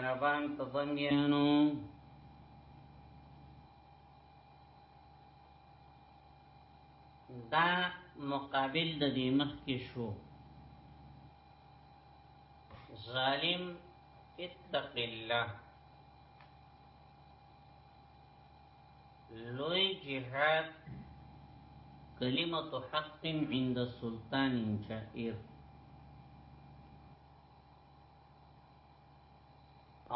مهربان په بنديانو دا مقابل د دې مخ کې شو ظالم اتق الله لوی جهاد کلمت حق عند سلطان جائر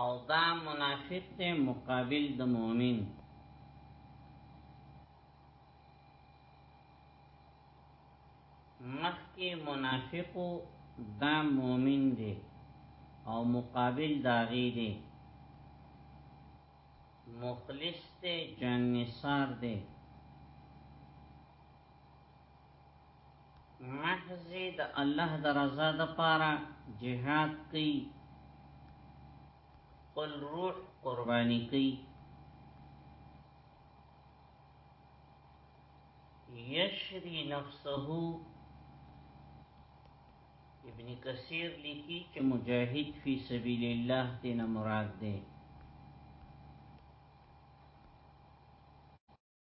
او دا منافق دی مقابل د مؤمن مخکې منافق دا مؤمن دی او مقابل داغي دی مخلص دی جنسار دی محض د الله د رضا د پاره جهاد کوي خپل روح قرباني کوي یشری نفسه ابن کثیر لیکي چې مجاهد فی سبیل الله دې نه مراد ده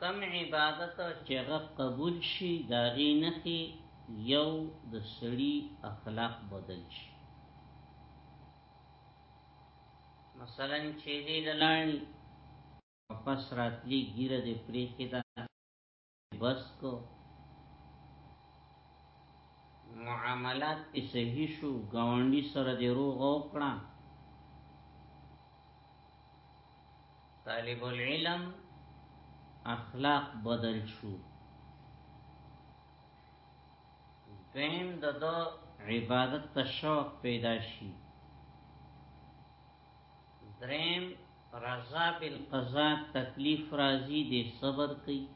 کم عبادت چې غ قبول شي دا غي نخي یو د سړي اخلاق بدل شي مثلا چې دې لاړ پس راتلی ګیره دې پریخي دا بس کو معاملات په صحیح شو گاونډي سره د روغ او کړه طالب العلم اخلاق بدل شو دویم د عبادت ته شوق پیدا شي دریم رضا بالقضا تکلیف راضی دی صبر کوي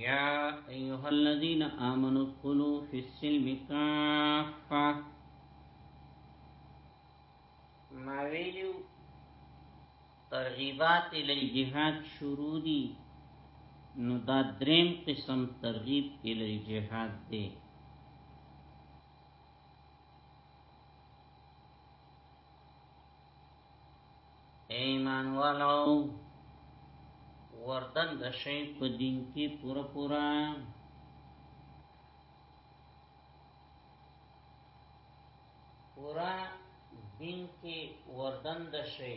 یا ایها الذین آمنوا ادخلوا فی السلم کافه ما ویلو ترغیبات الی جهاد شروع دي نو دا دریم قسم ترغیب الی جهاد دی ایمان والو وردن د شی په دین کې پورا پورا پورا دین کې وردن د شی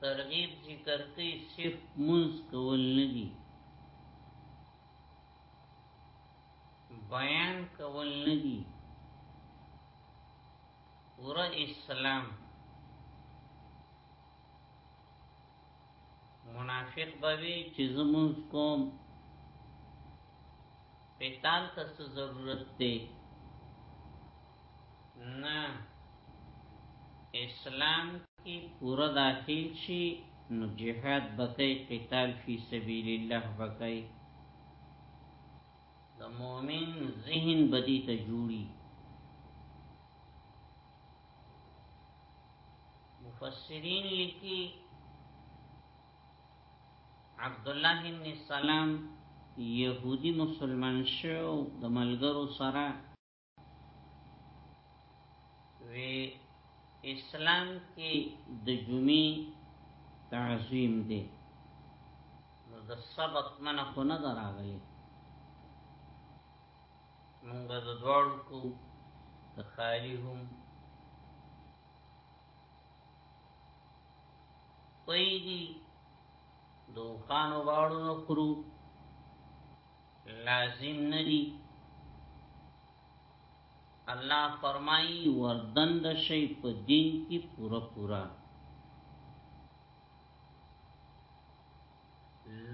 ترغیب ذکر کوي صرف منځ کول نه دي بیان کول نه دي پورا اسلام منافق بوي چې زمونږ کوم قتال ته څه ضرورت دی نه اسلام کې پوره داخل شي نو جهاد بکای قتال فی سبیل الله بکای د مؤمن ذهن بدی ته جوړي مفسرین لیکي عبد الله ابن سلام يهودي مسلمان شو د ملګرو سره وی اسلام کې د جمعې تعظیم دی نو د سبت منه خو نه دراغلی مونږ د دوړو کو د خالی هم ویدی دوخان غاړو نه خورو لازم ندی الله فرمایي وردند شي په دین کې پورا پورا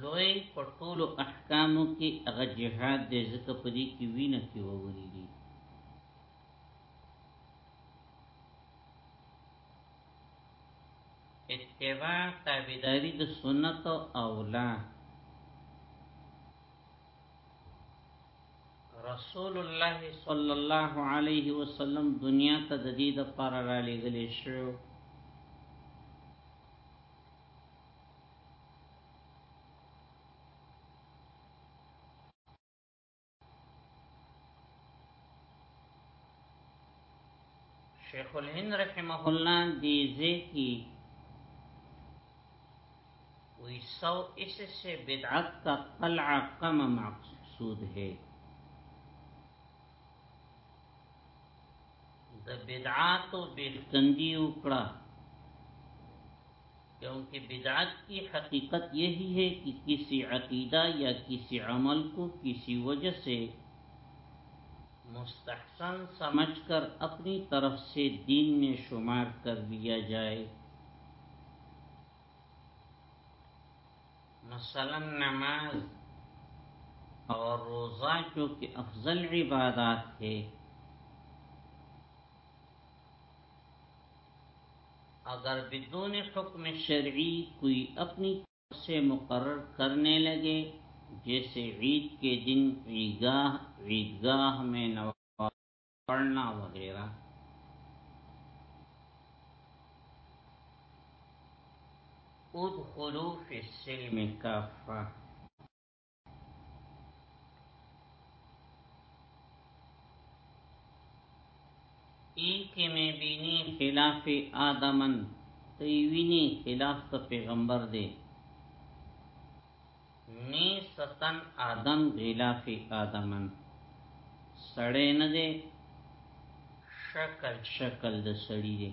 لوی په ټولو احکامو کې هغه جهاد د ذکر په دې کې وینه کې ووري اتباع تابعداري د سنت او لا رسول الله صلی الله علیه وسلم دنیا ته د دې د پر را لګل شو شیخ الهند رحمه الله دی ذکی وی سو اس سے بدعت کا قلع کم مقصود ہے د بدعاتو بختندی وکړه کیونکہ بداعت کی حقیقت یہی ہے کہ کسی عقیدہ یا کسی عمل کو کسی وجہ سے مستحسن سمجھ کر اپنی طرف سے دین میں شمار کر دیا جائے مثلا نماز اور روزہ جو کہ افضل عبادات ہے اگر بدون حکم شرعی کوئی اپنی سے مقرر کرنے لگے جیسے عید کے دن عیدگاہ عیدگاہ میں نواز پڑھنا وغیرہ خود فی السلم کافہ ای کې مې بینی خلاف آدمن ته ویني خلاف ته پیغمبر دی می ستن آدم غلاف آدمن سړی نه دی شکل شکل د سړی دی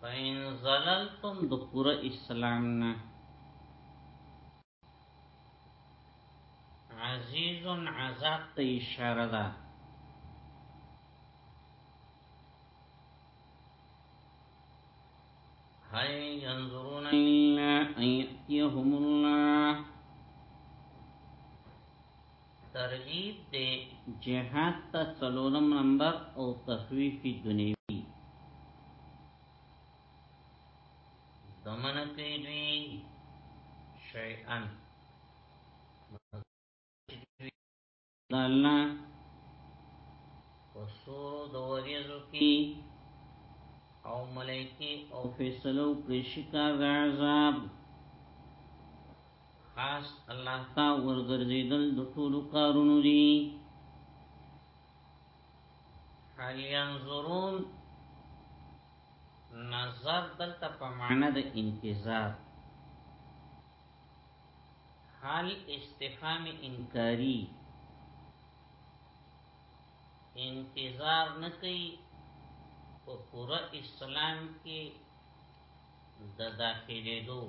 فین زللتم د پورا اسلام نه عزیز عذاب ته اشاره ده هل ينظرون إلا أن يأتيهم الله ترغیب دی جهاد ته څلورم نمبر او تخویف دنیوی دمنه کوي دوی شیئا الله وسور د وریزو کی او ملائکی او فیصلو پرشکار عذاب خاص الله تا ورګرځیدل د ټول کارونو دی هل ينظرون نظر دلته په معنا د انتظار حال استفهام انکاری انتظار نه کوي په پورا اسلام کې د داخلي دوه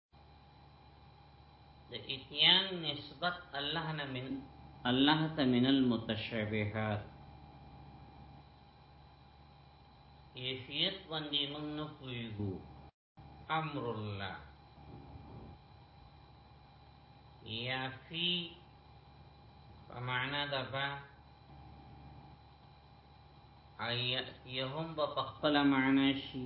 د اتیان نسبت الله نه من الله ته من المتشابهات کیفیت باندې موږ نه پوهیږو امر الله یا فی په معنا د با ایتهم په خپل معنا شي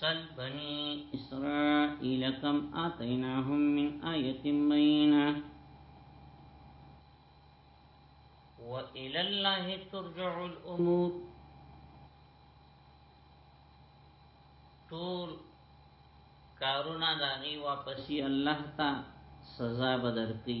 سل بني اسرائيل كم آتيناهم من آية بينة وإلى الله ترجع الأمور طول کارونا داغي واپسی الله تا سزا بدر کی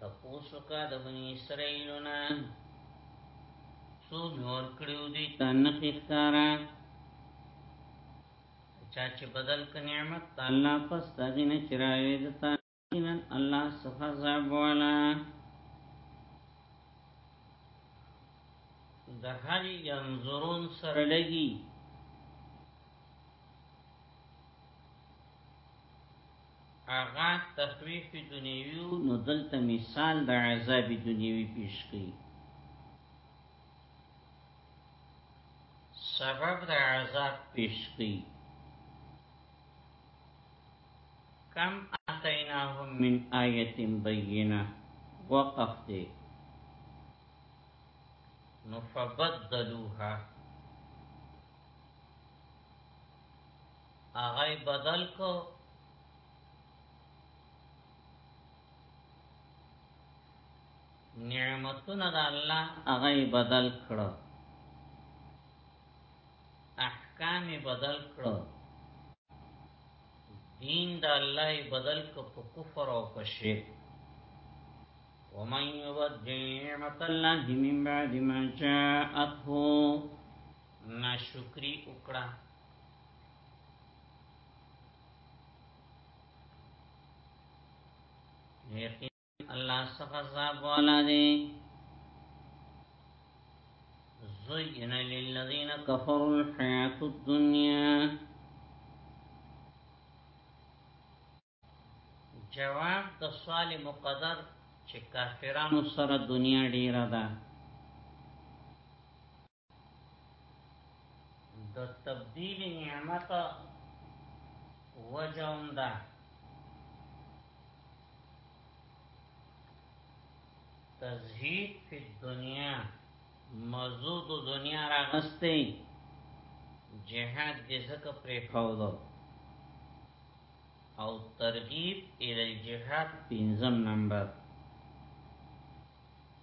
تپوسو کا د بنی اسرائیلو نه څو مې ور کړیو دوی ته نخې ښکارا چا چې بدل ک نعمت الله پس دغې نه چراوې د تا نن الله صفه عذاب والا د هر ينظرون سره لګي هغه تخویف دنیوی نو دلته مثال د عذاب دنیوی پیش کړي سبب د عذاب پیش کړي کم اتیناهم من آیت بینه وقف دی نو فبدلوها هغه بدل کو نعمتونه د الله هغه بدل کړو احکام بدل کړو دین د الله بدل کو په کفر او په شرک ومن يبدل نعمت الله من بعد ما جاءته ناشکری وکړه یقین الله څخه صاحب والا دی زین للذین کفروا الحیات الدنیا جواب د سوال مقدر چې کافرانو سره دنیا ډیره ده د تبدیل نعمت وجهم ده تزهید فی الدنیا مزود دنیا را غستی جهاد دې زکه پرې خاوده او ترغیب ال الجهاد پنځم نمبر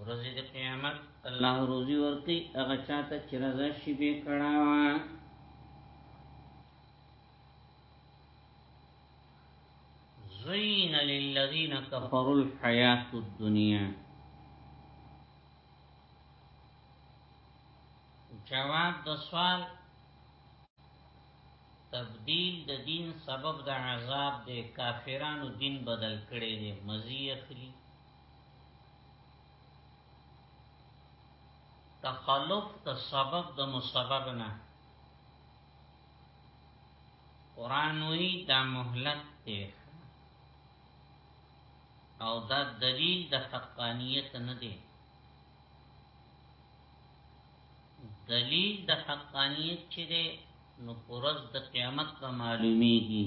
ورځ د قیامت الله روزي ورکي هغه چاته چې رضا شي به کړهوا زين للذين كفروا الحياة الدنيا جواب د سوال تبدیل د دین سبب د عذاب د کافرانو دین بدل کړي دي مزي اخلي تخلف د سبب د مسبب نه قران وی دا مهلت دی او دا دلیل د حقانیت نه دی دلیل د حقانیت چې دی نو پرز د قیامت په معلومیږي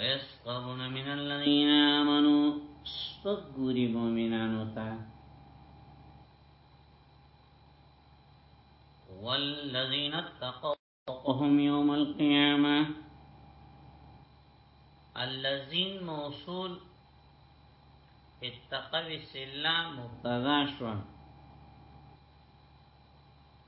ويسقون من الذين آمنوا سپګوري مؤمنانو ته والذين اتقوهم يوم القيامة الذين موصول اتقوا السلام مبتدا شوه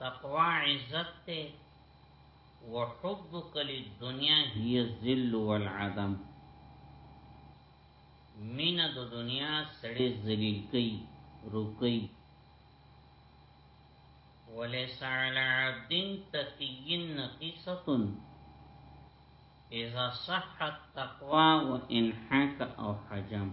تقوا عزت ته وحبك للدنيا هي الذل والعدم مين د دنیا سړی ذلیل کوي روکي وليس على عبد تقي نقيصه اذا صحت تقوا وان حاك او حجم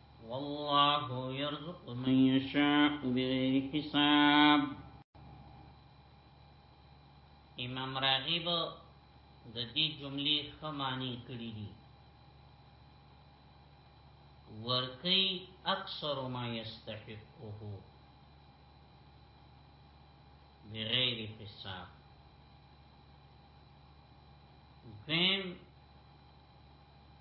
والله يرزق من يشاء بغير حساب امام راغب د دې جملې خمانی کړی دي ورکی اکثر ما یستحقه بغیر حساب دویم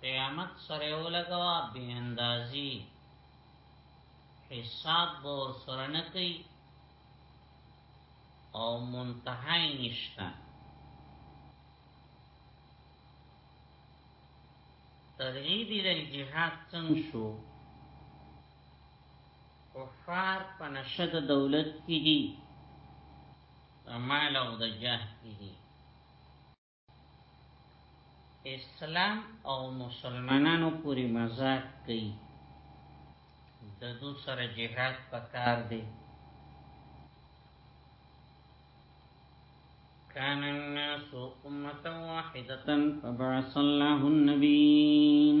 قیامت سره ولګوا به اندازي حساب بور سره نه کوي او منتهای نشته ترغیب ال جهاد څنګه شو کفار په نشد دولت کې دي مال او د جاه کې دي اسلام او مسلمانانو پوری مزاق کوي د دو سره جهاد پکار دی كان الناس أمة واحدة فبعث الله النبيين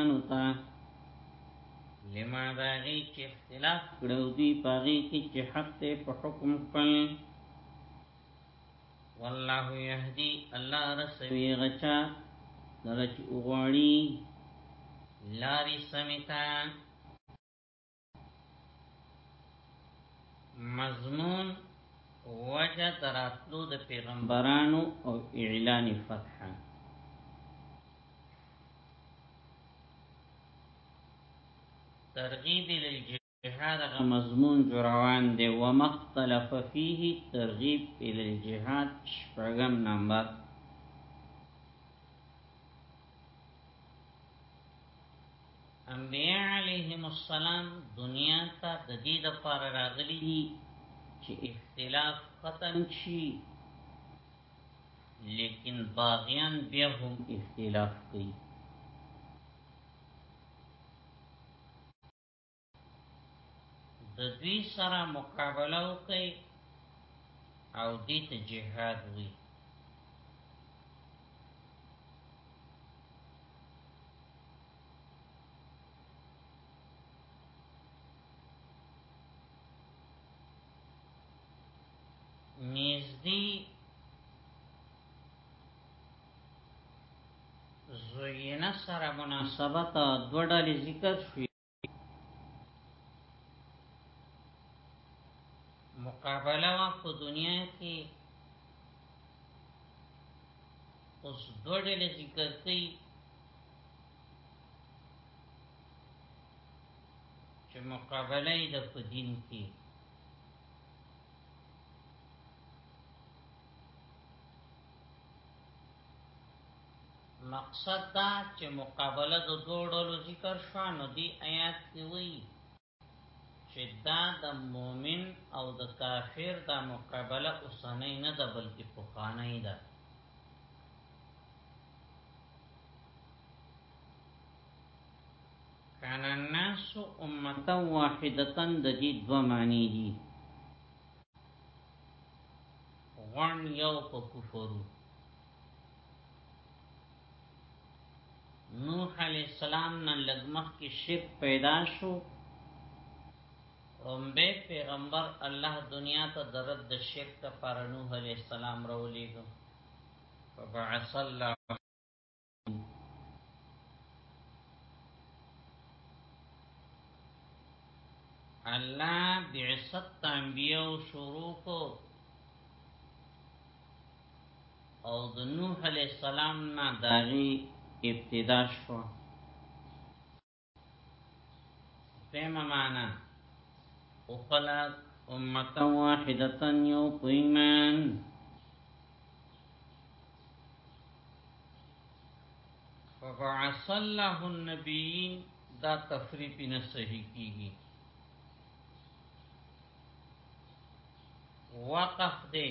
انو تا لما داغی چې اختلاف کړو دی پاغی کی چې حق ته په حکم خپل والله يهدي الله رسوي غچا دغه چې وغواړي لارې سمتا مضمون وجه تراتلو د پیغمبرانو او اعلان فتح ترغیب للجهاد غ مضمون جروان دی ومختلف فيه ترغیب الى الجهاد شپږم نمبر انبیاء علیهم السلام دنیا ته د دې د پار راغلي دي چې اختلاف ختم شي لیکن باغیان بیا هم اختلاف کوي د دوی سره مقابله وکړي او دې ته جهاد وي نږدې زوینه سره مناسبت دوه ډلې ذکر شوې مقابله وا په دنیا کې اوس ډوډل ذکر کوي چې مقابله یې د په دین کې مقصد دا چې مقابله د دوه ډلو ذکر شو نو دی آیات کې وایي چې دا د مؤمن او د کافر دا مقابله اوسنۍ نه ده بلکې پخوانۍ ده کان الناس امه واحده د دې دوه معنی دي غون یو په کفرو نوح علیہ السلام نن لګمخ کې شرک پیدا شو اومبه پیغمبر الله دنیا ته درد د شرک پر نوح علیہ السلام راولېګو فبعث الله الله بعثت انبیاء شروع کو او د نوح علی السلام نه داغي ابتدا شو فهمه معنا او خلق امتا واحدتا یو پیمان فبعث الله النبیین دا تفریق نه صحیح کیږي وقف دې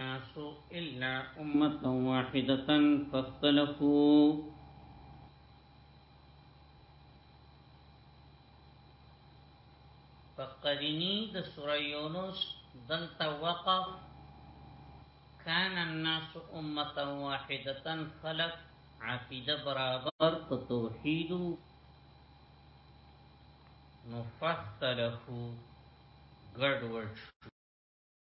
الناس الا امه واحده فاختلفوا فقرنی د سوره یونس دلته وقف كان الناس امه واحده خلق عقیده برابر په توحید نو فاختلفوا ګډوډ شو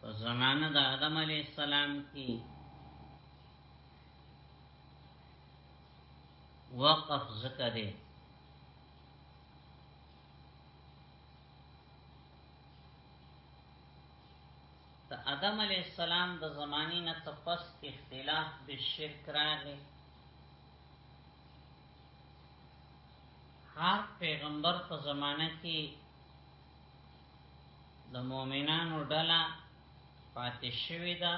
په زمانه د آدم علی السلام کې وقف زکه دی د آدم علی السلام د زمانی نه تپس اختلاف به شرک راغی هر پیغمبر په زمانه کې د مؤمنانو ډله پاتې شوې ده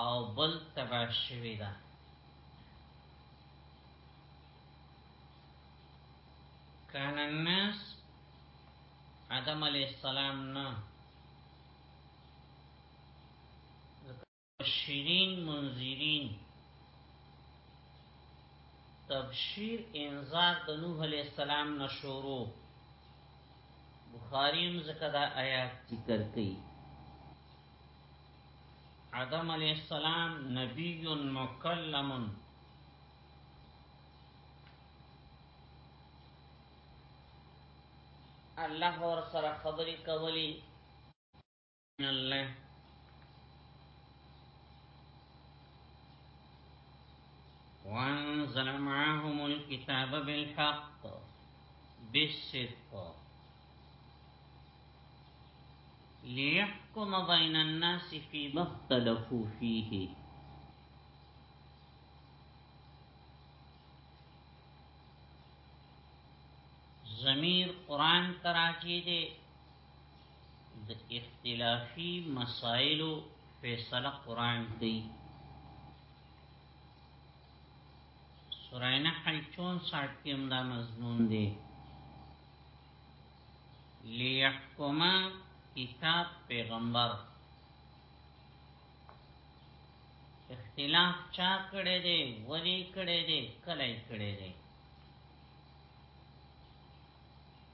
او بل تبا شوې ده کان الناس آدم علیہ السلام نه مبشرین منذرین تبشیر انذار د نوح علیہ السلام نشورو بخاری هم ذکر دا آیات ذکر کئی آدم علیہ السلام نبی مکلم الله ور سره خبرې کولې الله وأنزل معهم الكتاب بالحق بالصدق ليحكم بين الناس فيما اختلفوا فيه زمير قرآن تراجي دي د اختلافي مسائلو فیصله قران کوي سورہ نحل 64 کې هم دا مضمون دی ليحكم کتاب پیغمبر اختلاف چا کړی دی ولی کړی دی کله کړی دی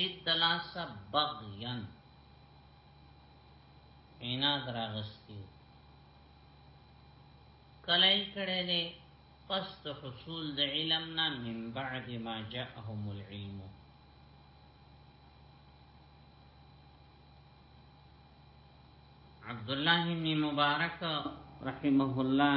زید دلاسا بغیان اینا دراغستیو کلی کړه دې قصد حصول د علم نه من بعد ما جاءهم العلم عبد الله بن مبارک رحمه الله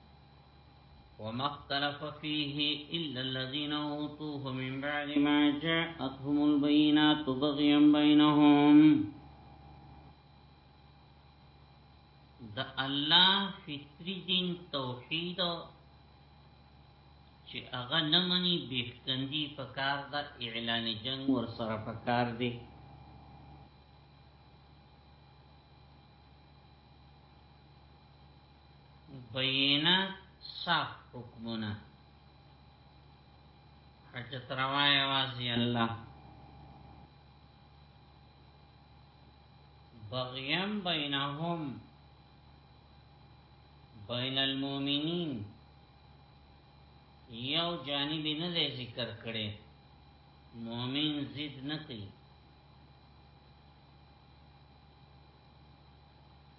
وما اختلف فيه إلا الذين أوتوه من بعد ما جاءتهم البينات بغيا بينهم د الله فطری دین توحید چې هغه نه مني بهکندي په کار د اعلان جنگ ور سره په کار دی بینه صاف حکمونه حجت روا یوازی الله بغیم بینهم بین المؤمنین یو جانبی نه ذکر کړي مؤمن ضد نه کوي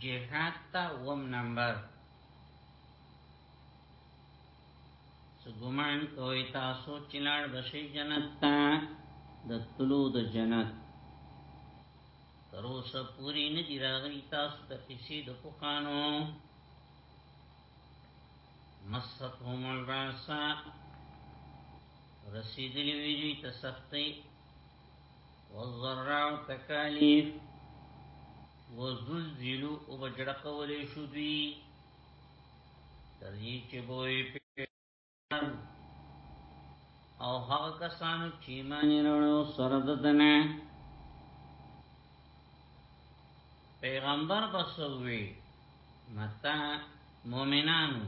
جهاد تا وم نمبر سګمان کوي تاسو چلاړ بشي جنت تا د طلوع د جنت تر اوسه پوری نه دی راغلی تاسو ته کسی د پوکانو مستهم الراسا رسیدلی ویلی ته سختی والضراع تکالیف وزلزلو او بجړه کولې شو دوی تر دې چې بوې پیان او هغه کسانو چې ایمان لرلو سره ددنه پیغمبر بسوي متا مؤمنانو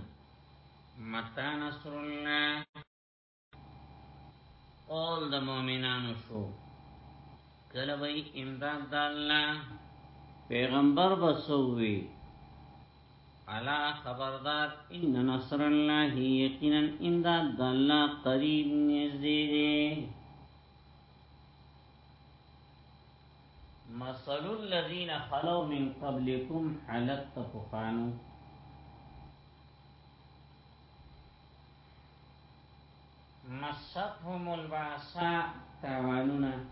متا نصر الله قول د مؤمنانو شو کله به امداد د الله پیغمبر بسوي الا خبردار ان نصر الله یقینا امداد د الله قریب نږدې دی مثل الذين خلو من قبلكم حالت تفقانو مصفهم البعصاء تاوانونا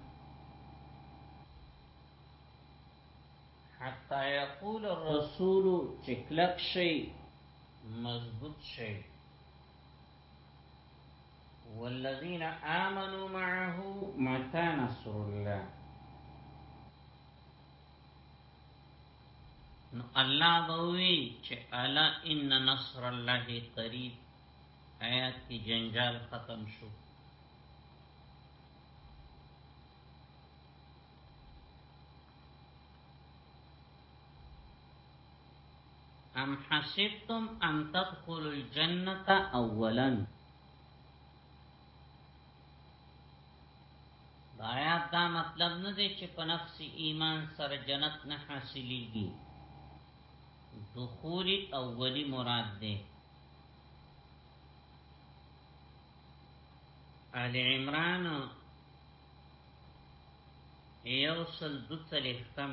حتا یقول الرسول چکلک شي مضبوط شي والذین آمنوا معه متى نصر الله نو الله بوي چې الا ان نصر الله قریب آیات کې جنجال ختم شو ام حسبتم ان تدخلوا الجنه اولا دایا دا مطلب نه دی چې په نفس ایمان سره جنت نه حاصلېږي دخول اولی مراد دی آل عمران یوصل دو تلختم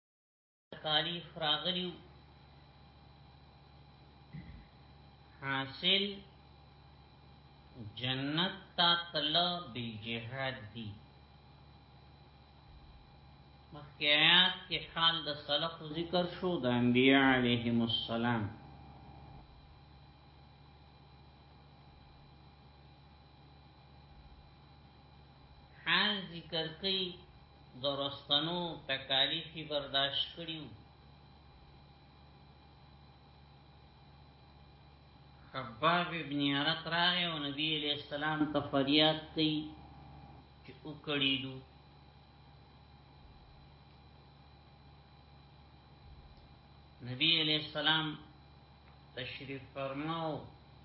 تکالیف راغلیو حاصل جنت تا تل بی جهاد دی مخیات کی حال د سلف ذکر شو د انبیاء علیهم السلام حال ذکر کئی درستنو تکالیفی برداشت کړیو خباب ابن عرط راغی او نبی علیہ السلام ته فریاد کړي چې او کړي دو نبی علیہ السلام تشریف فرماو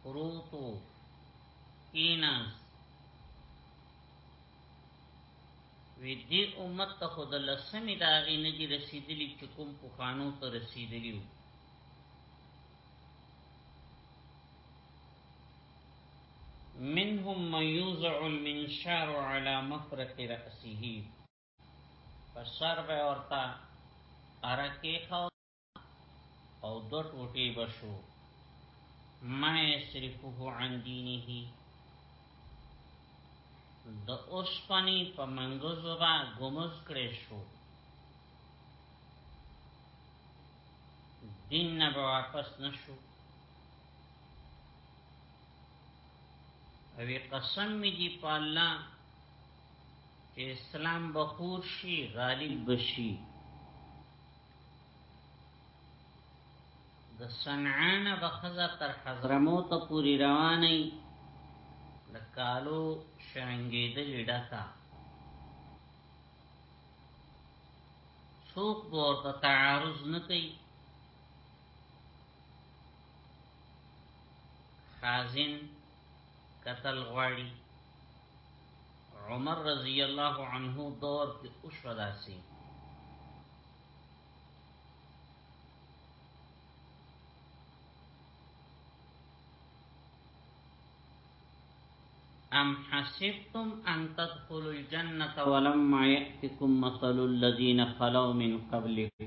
پروتو کیناس وی دی امت ته خو د لسمی د هغی نه دی رسیدلی چه کوم پخوانو ته رسیدلی وو. منهم من یوزع المنشار علی مفرق رأسه په سر به ورته ارکی خو او دو ټوټې بشو ما یصرفه عن دینه د اوسپنی په منګزو با گمز کړی شو دین نه واپس نشو اوی قسم می دی په الله چې اسلام بخور شي غالب بشي د صنعانه بخزه تر حضرموت پوری رواني د کالو شرنګېدل ډکا څوک ورته تعارض نه کوي خازن قتل غواړي عمر رضی الله عنه دور کې اوسه داسي ام حسبتم ان تدخلوا الجنه ولما ياتكم مثل الذين خلو من قبلكم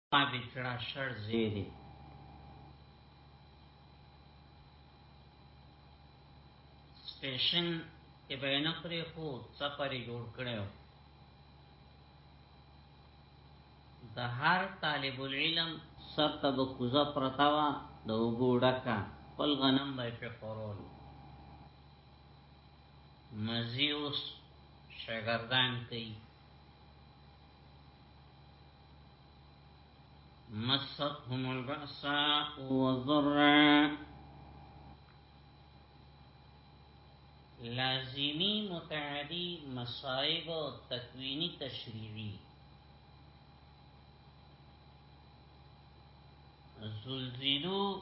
ثابت کړه شر زیدی سټیشن کې به نه پرې خو سفرې جوړ کړو د هر طالب العلم سر ته به کوزه پرتا وا د وګړکا خپل غنم به په خورول مزیوس شاګردان کوي مستهم البأساء والضراء لازمی متعدی مصائب و تکوینی تشریعی زلزلو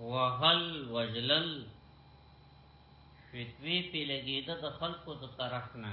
وهل وجلل فتوی پی لګیده د خلقو د طرف نه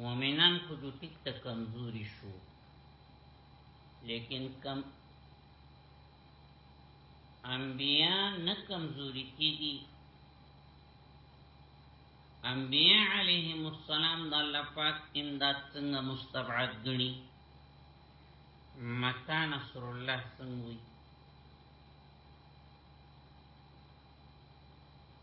مومنان خو جو ټیک ته کمزوري شو لیکن کم انبیاء نه کمزوري کیږي انبیاء علیهم السلام د الله پاک امداد څنګه مستبعد غني متا نصر الله څنګه وي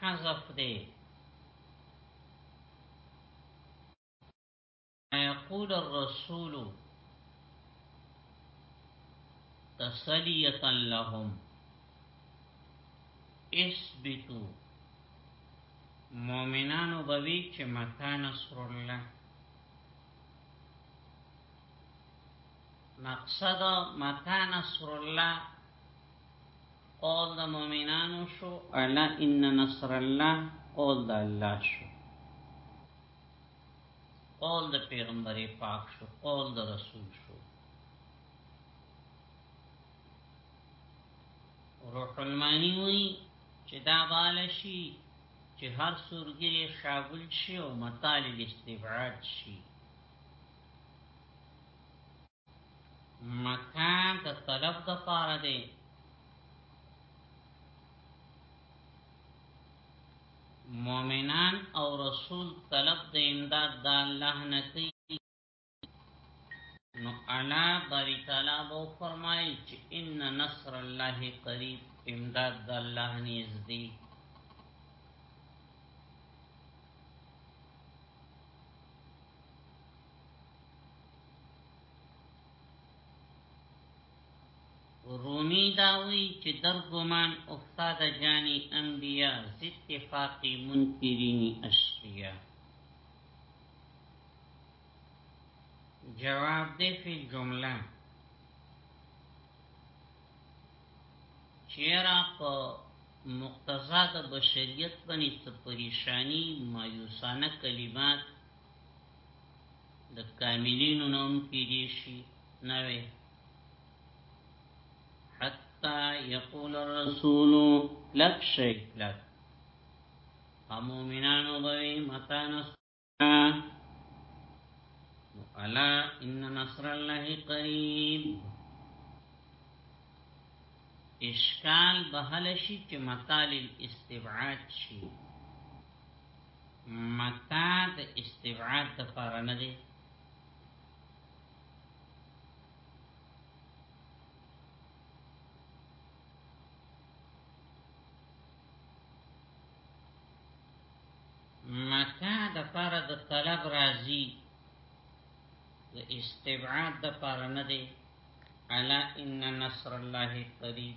حذف دی يقول الرسول تسلية لهم اثبتوا مؤمنانو بوي چې متا نصر الله مقصد متا نصر الله قول د مؤمنانو شو الا ان نصر الله قول د الله شو قول د پیغمبر پاک شو قول د رسول شو روح المانی وی چې دا بالشي چې هر سورګری شاغل شي او مطالب استبعاد شي مکان د طلب د پاره دی مؤمنان او رسول طلب د امداد د الله نه کوي نو انا بری تعالی بو فرمایي چې ان نصر الله قریب امداد د الله نږدې رومی داوی چې در ګمان افتاد جانی انبیاء زد فاقی منکرینی اشقیاء جواب دی فی جمله چیرا په مقتضا د بشریت باندې څه پریشانی مایوسانه کلمات د کاملینو نوم کې دي شي نوې حتا یقول الرسول لک شي لک امومنانو به متا نصر الا ان نصر الله قریب اشکال بهل شي چې مطال الاستبعاد شي متا د استبعاد د پاره نه دی متا د پاره د طلب راضی د استبعاد د پاره نه دی الا ان نصر الله قریب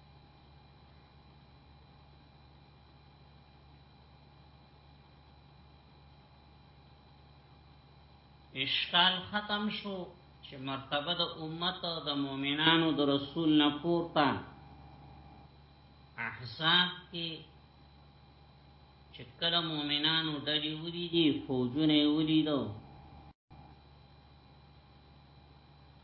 اشکال ختم شو چې مرتبه د امت د مؤمنانو د رسول نه پورته احزاب کې چې کله مؤمنانو ډلې ولې دي فوجونه ولې دي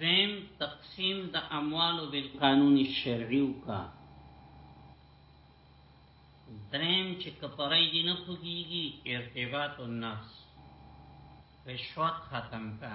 دویم تقسیم د اموالو بالقانون الشرعي وکا دریم چې کپرای دی نه خوږیږي ارتباط النفس رشوت ختم کا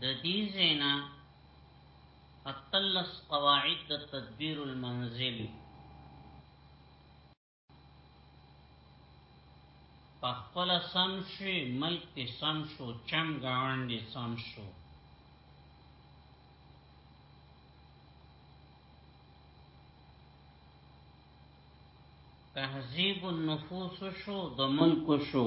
د دې زینا اتلس قواعد د تدبیر المنزل په خپل سم شي ملک کې سم شو چم گاونډي سم شو تهذیب النفوس شو د ملک شو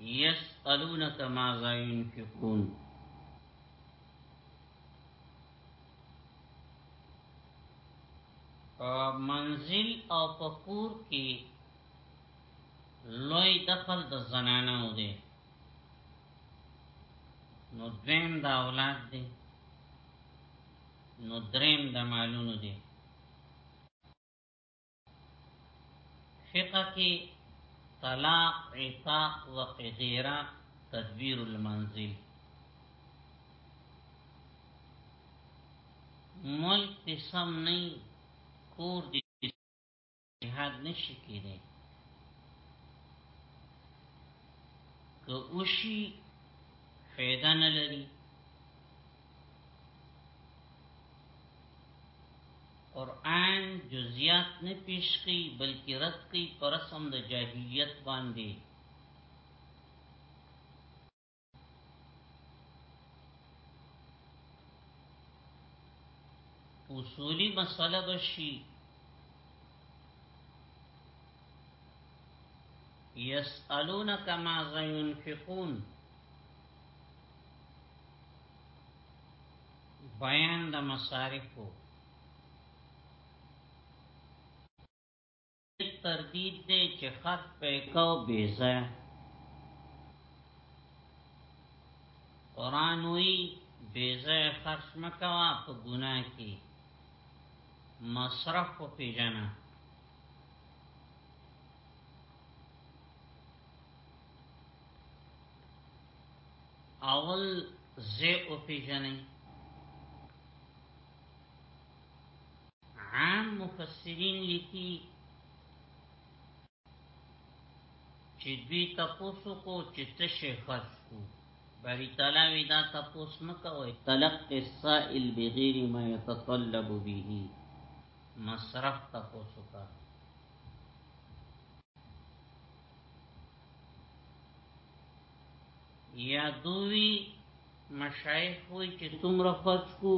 یسالونک ماذا ينفقون منزل او پکور کې لوی دخل د زنانه و دی نو دویم د اولاد دی نو دریم د مالونو دی فقه کې طلاق عتاق وغیره تدبیر المنزل ملک دې سم نه کور دې جهاد نشي کېدی که اوشي فایده نه لري قرآن جزیات نه پیش کی بلکې رد کی پرسم د جاهلیت باندې اصولی مسئله بشی یسألونک ماذا ينفقون بیان د مصارفو تردید دی چې خط پیکاو بیزه قرآن وی بیزه خرس مکوا پا گناه کی مصرف پا پیجنه اول زی او پیجنی عام مفسرین لیکی چې دوی تاسو کو چې تشه خرج کو باری تعالی وی دا تاسو مکوئ تلق السائل بغیر ما يتطلب به مصرف تاسو کا یا دوی مشایخ وی چې څومره خرج کو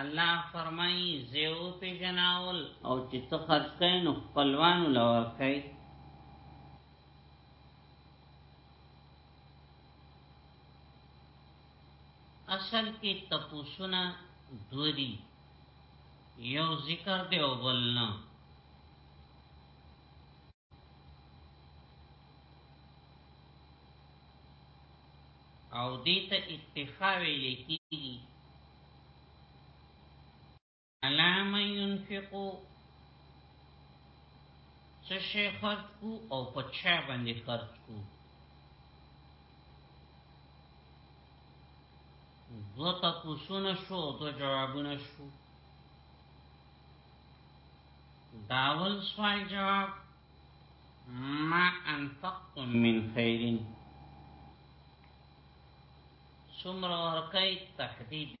الله فرمایي زیو په جناول او چې څه خرج کین نو خپلوانو لور کوي اصل کې تپوسونه دوه دي یو ذکر دی او بل نه او دې ته اتفاع ویل کیږي علام ينفقو څه شي خرج کو او په چا باندې خرج کو دو تپوسونه شو دو جوابونه شو داول سوال جواب ما انفقتم من خیرین سمر ورکی تحدید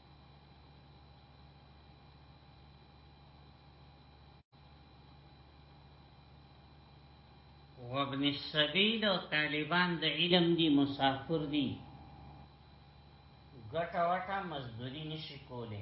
وابن السبیل او طالبان د علم دی مسافر دی ګټه وټه مزدوری نشي کوله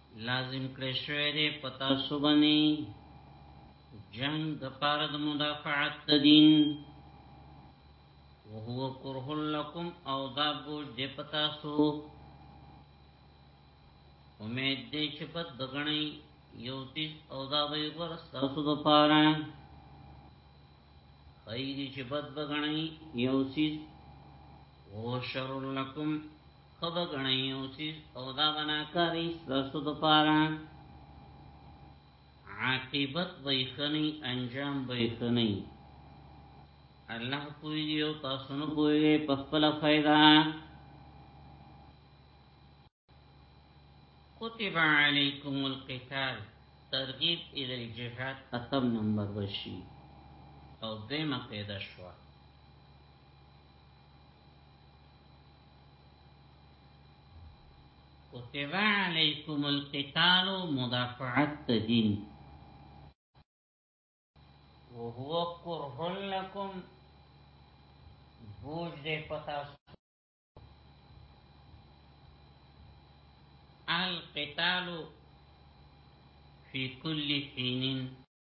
لازم کړی شوی دی پتا سوبنی جنگ د پاره د مدافعت د دین وهو کرح لکم او دا بوج دی پتا سو امید دی چې په دغنی یو تیز او دا به ور ستاسو د پاره خیری چې بد بغنی یو تیز وهو شر لکم خبر غنی او سیز او دا بناکاری ستاسو د پاره عاقبت بیخنی انجام بیخنی الله کوی او تاسو نو کوی په خپل فائدہ کتب علیکم القتال ترغیب ال الجهاد اتم نمبر بشی او دیمه پیدا شوه كتب عليكم القتال مدافعة دين وهو كره لكم بوجه دې القتال فی کل حین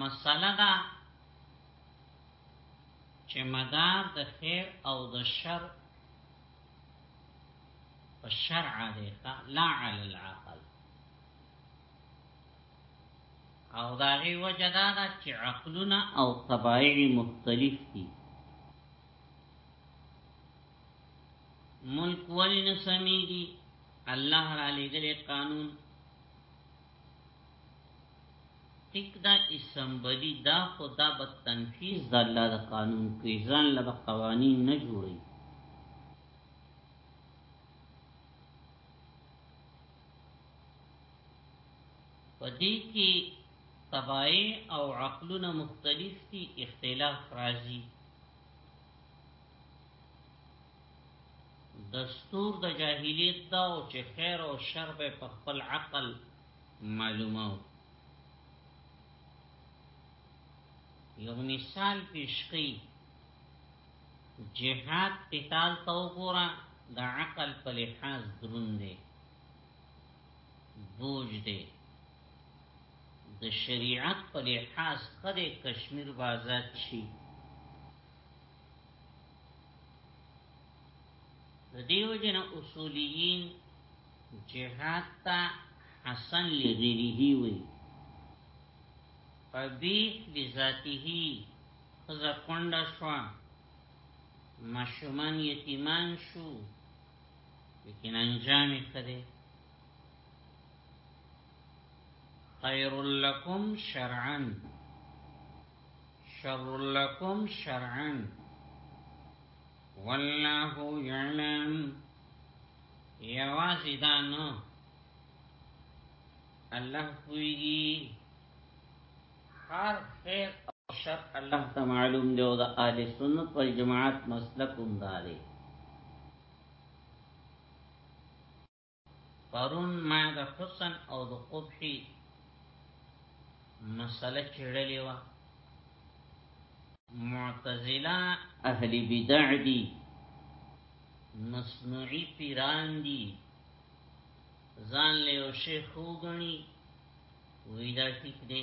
مسله دا چې مدار د خیر او د شر په شرع دی لا علی العقل او دا غي وجه دا ده چې عقلونه او طبایع مختلف دي ملک ولی نسمیږي الله را لګلې قانون ټیک دا اسمبلی دا خو دا به تنفیذ د الله د قانون کوي ځان له قوانین نه جوړي پدې کې طبایع او عقلونه مختلف دي اختلاف راځي دستور د دا جاهلیت دا او چې خیر او شر به په خپل عقل معلومه یو مثال پیش کړي جهاد قتال تو ګورا د عقل په لحاظ درون دی بوج دی د شریعت په لحاظ خره کشمیر بازار شي د دیو جن اصولیین جهاد تا حسن لغیره وی قبیح بذاته خزا کنده شوا مشومان یتیمان شو لیکن انجامی خده خیر لکم شرعن شر لكم شرعا والله يعلم یوازې دا نه الله پويږي هر خیر او شر الله ته معلوم دی او د اهل سنت والجماعت مسلک هم دی پرون ما د حسن او د قبح مسله چړلې و معتزله اهل بدع دي مصنوعي پیران دي ځان له یو شیخ وګڼي وی دا ټیک دی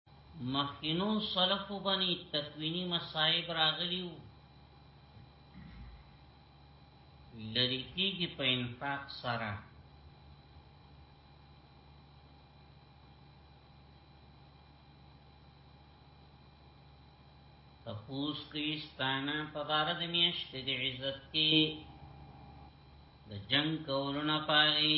مخینو سلفو بنی تکوینی مصائب راغلیو لری کیږي په انفاق سره تپوس کی ستانا په بار د میشت د عزت کې د جنگ کولونه پاري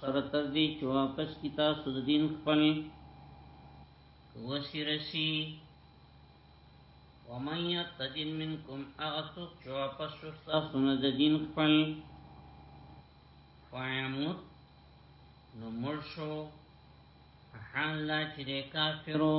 سره تر دې چې واپس کی تاسو د دین خپل وسیرسی ومن یتد منکم اغسوک چې واپس شو تاسو نه د دین خپل فیموت نو مړ شو حال لا چې د کافرو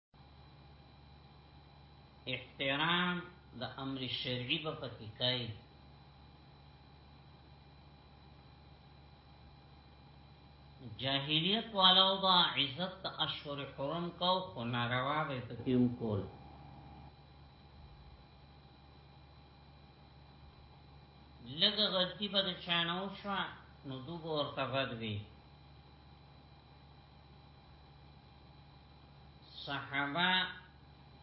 احترام د امر شرعي په پکې کوي جاهلیت والو با عزت د اشهر حرم کو خو ناروا به پکې هم کول لګه غلطي به د چانو شو نو دوه ورته بد وي صحابه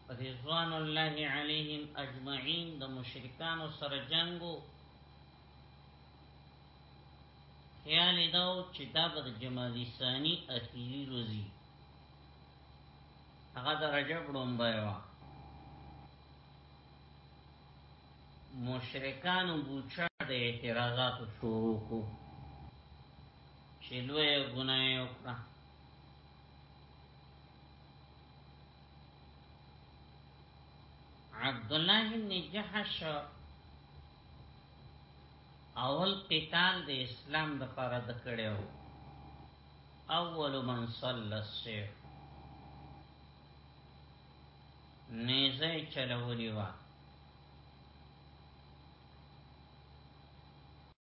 رضوان الله علیهم اجمعین د مشرکانو سره جنگو خیال داو چې دا به د جمادی ثانی اخیری روزی هغه د رجب لومبای وا مشرکانو بوچا د اعتراضاتو شروع کو چې لوی ګناه وکړه عبد الله ابن جحش اول قتال د اسلام د پاره د کړو اول من صلى السيف نیزه چلولی وه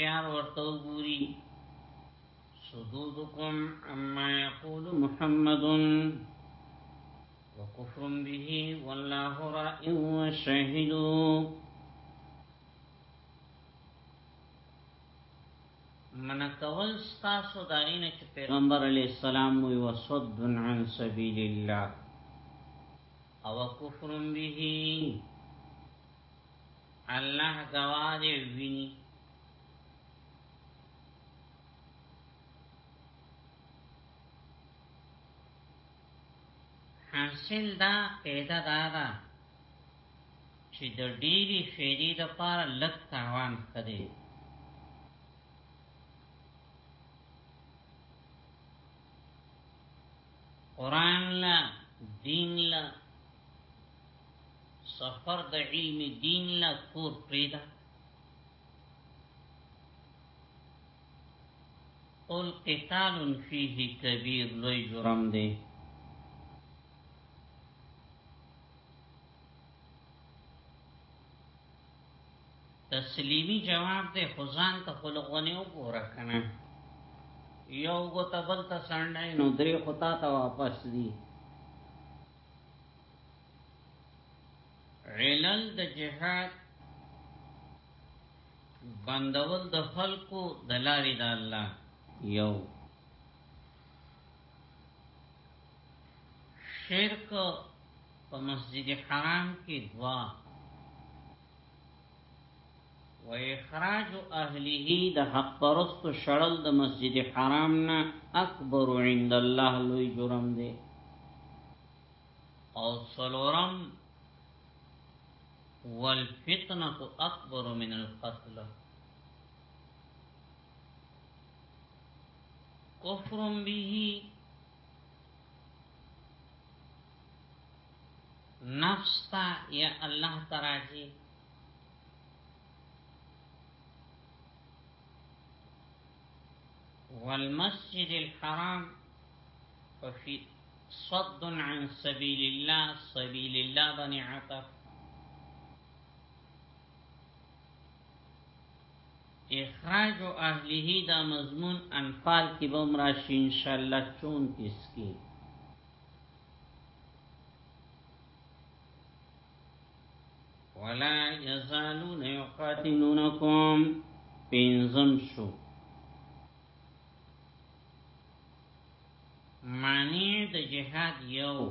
خيار ورته وګوري صدودكم عما يقول محمد وكفر به والله رائع وشهد من کول ستاسو دارینه چې پیغمبر علی السلام وي وصد عن سبیل الله او کفر به الله گواه دی ویني حاصل دا پیدا دا دا چې د ډیری فیدی د پاره لک تاوان کړي قران لا دین لا سفر د علم دین لا کور پیدا قل قتال فيه کبیر لوی جرم دی تسلیمی جواب دی خزان ته خلقونه وګوره کنه یو غو تبل ته سړنای نو درې خطا ته واپس دی علل د جهاد بندول د خلقو د لارې د الله یو شرک په مسجد حرام کې دوا و اخراج اهله د حق پرست شړل د مسجد حرام نه اکبر عند الله لوی جرم دی او سلورم والفتنه اکبر من القتل کفر به نفس تا یا الله تراجی والمسجد الحرام وفي صد عن سبيل الله سبيل الله بني عطف اخراج اهله دا مضمون انفال کی بم راشی انشاءالله چون تیس کی ولا یزالون یقاتلونکم پینزم شو معنی د جهاد یو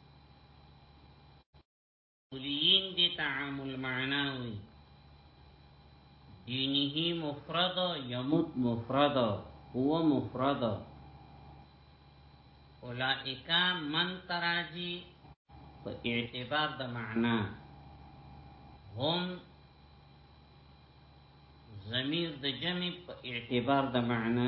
اصوليين دې ته عام المعنا وي دينه مفرد يموت مفرد هو مفرد اولئک من تراجی په اعتبار د معنا هم ضمیر د جمع په اعتبار د معنا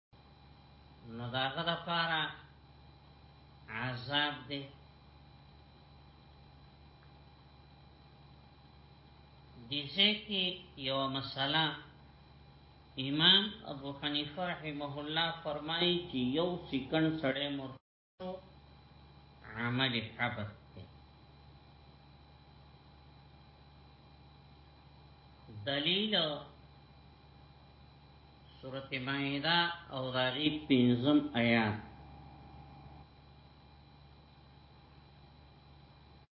نو داغه د پاره عذاب دی دیسه کی یو مسله امام ابو حنیفه رحمه الله فرمایي چې یو سکند سړی مر عمل عبث دی دلیل سورت مائده او داغی پینزم آیات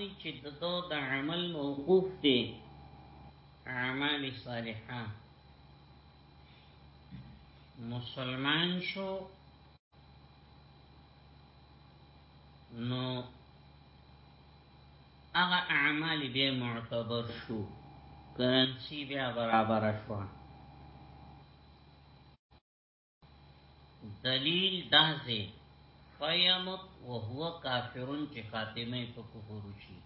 وي چې د دو د عمل موقوف دی اعمال صالحه مسلمان شو نو هغه اعمال به معتبر شو کرنسی بیا برابر شو دلیل دازه فیمت وهو کافرون چې خاتمه په کفر شي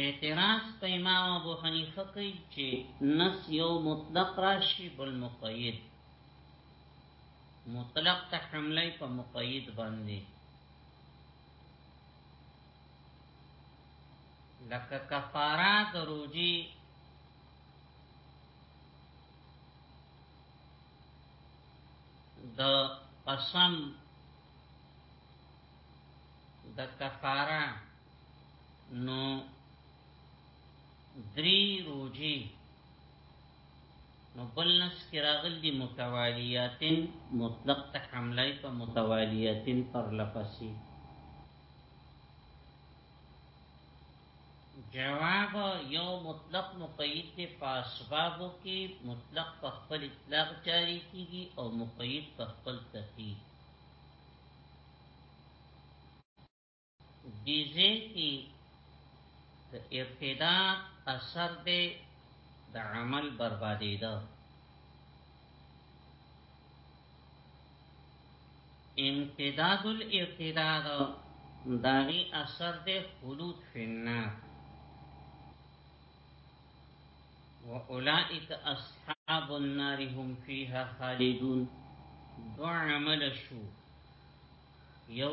اعتراض په امام ابو حنیفه کوي چې نس یو مطلق راشي بل مقید مطلق ته حمله په مقید باندې لکه کفاره د روزي د قسم د کفاره نو دری روزي نو بل نس کې راغل دي متوالیاتن مطلق ته حمله په متوالیاتن پر لپسې جواب یو مطلق مقید دی په اسبابو کې مطلق په خپل اطلاق جاری کیږي او مقید په خپل تقید بیزه کی د ارتداد اثر دی د عمل بربادی ده امتداد الارتداد داغی اثر ده خلود فی النار و اولائک اصحاب النار هم فیها خالدون دو عمل شو یو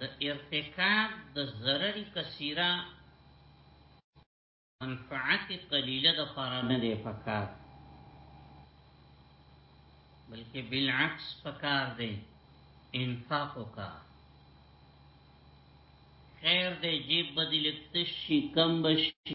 د ارتکاب د ضرر کثیره منفعت قلیله د پاره نه دی پکار بلکې بالعکس پکار دی انفاق وکا خیر دی جیب بدلکتشی کم بشی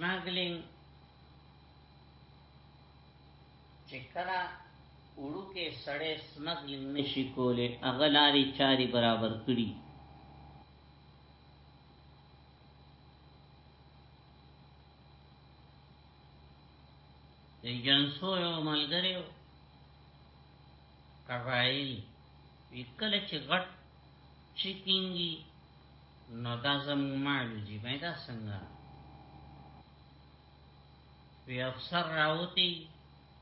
سمګلینګ چې کله وړوکې سړې سمګلینګ نشي کولې اغلاري چاري برابر کړي د جنسو یو ملګری قبایل وکړه چې غټ چکینګي نو دا زمون مالو جی مې دا څنګه وی افسر راوتی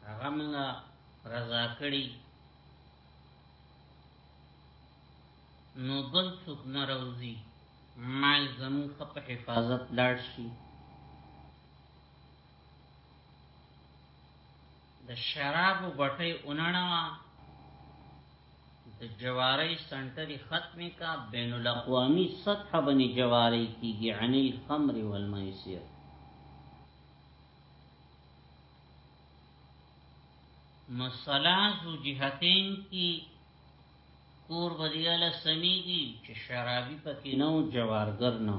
هغه موږ رضا کړی نو بل څوک نه راوځي مال زمون خپ حفاظت لاړ شي د شرابو بټۍ اونړوه د جوارۍ سنټري ختمې کا بین الاقوامي سطح بنې جوارۍ کیږي عن الخمر والمیسر نو سلاسو جهتین کی کور بدیاله سمیږي چې شرابي پکې نو جوارګر نو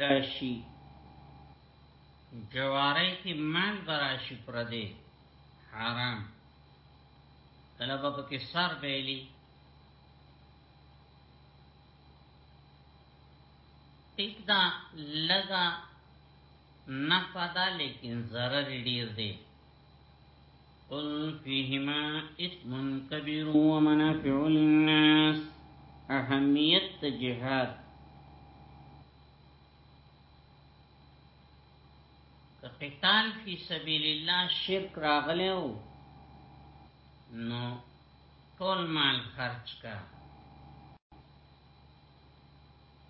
راشي جواره کې مال براشي پر دې حرام کله به کې سر بیلی ټیک دا لگا نفع دا لیکن ضرر ډیر دی قل فيهما اسم كبير ومنافع للناس اهمیت جهاد قتال فی سبیل الله شرک راغلو نو ټول مال خرج کا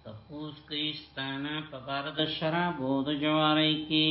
تپوس کوي ستانه په بار د شرابو د جواري کې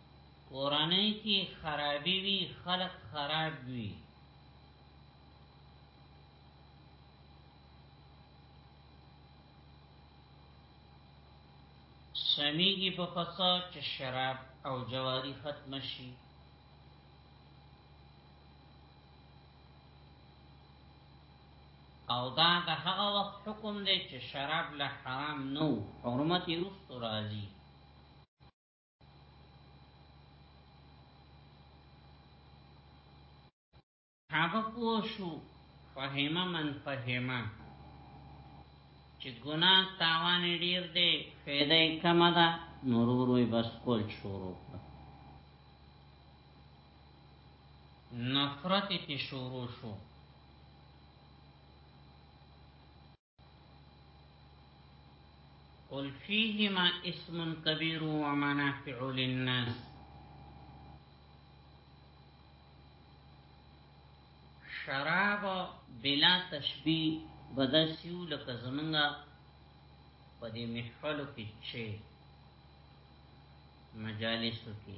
کورنۍ کې خرابي وي خلق خراب وي سميږي په فساد چې شراب او جواری ختم شي او دا د هغه وخت حکم دی چې شراب له حرام نو حرمت یې رسو راځي هغه پوه شو فهمه من فهمه چې ګناه تاوان ډیر دی فایده یې کم ده نورورو یې بس کول شروع نفرت یې شروع شو قل فيهما اسم كبير ومنافع للناس شراب بلا تشبيه بدسیو لکه زمونږه په دې محفلو کې چې مجالسو کې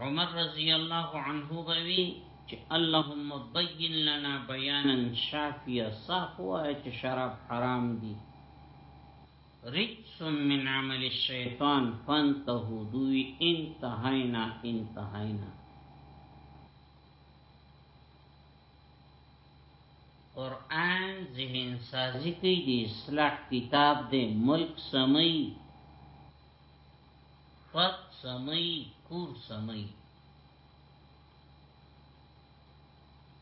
عمر رضی الله عنه بوي چې اللهم بين لنا بيانا شافيا صافوا چې شراب حرام دي رجس من عمل الشیطان فانته دوی انتهینا انتهینا قرآن ذهن سازی کی دی اصلاح کتاب دی ملک سمئی په سمي کور سمي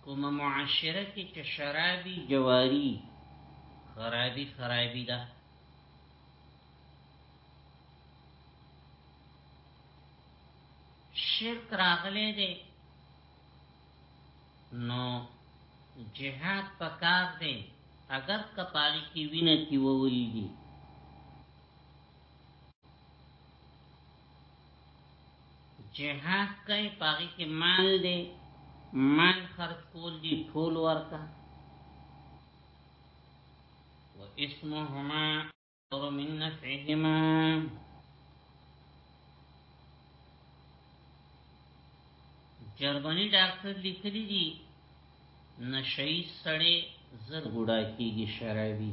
کوم معاشره کې چې شرابي جواري خرابي خرابي ده شرک راغلې ده نو جهاد پکار ده اگر کپاری کی وینه کی وولیږي جهاد کوي پاغي کې مال دی مال خرج کول دي ټول ورکا و اسمهما اور من نفعهما جرمنی ډاکټر لیکلی دي نشئی سړی زر ګډا کیږي شرابي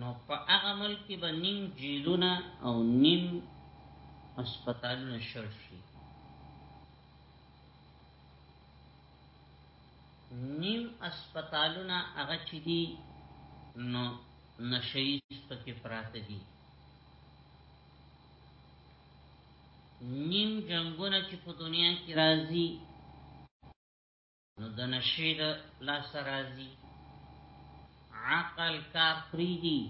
نو په هغه ملک کې به نیم جیلونه او نیم هسپتالونه شړ شي نیم هسپتالونه هغه چې دي نو نشئی پکې پراته دي نیم جنگونه چې په دنیا کې راځي نو د نشي د لاس راځي عقل کار پریدي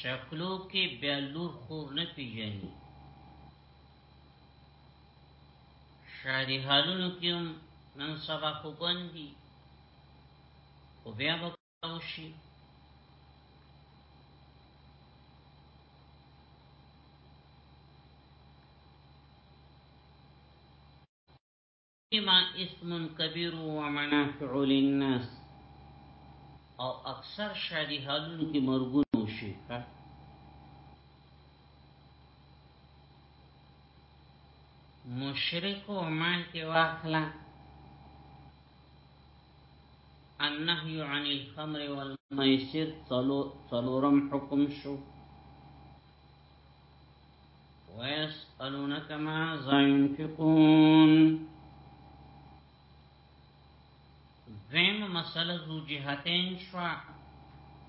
چکلو کې بیا لور خور نه پیژني شاری حالونو کې هم نن سبا خو بندي خو بیا به شي ما اسم کبیر و منافع للناس او اکثر شادی حالونو کې مرګونو شي مشرک او مال کې واخلا النهي عن الخمر والميسر صلورم حکم شو ويسألونك ماذا ينفقون دویم مسله زو جهتین شوا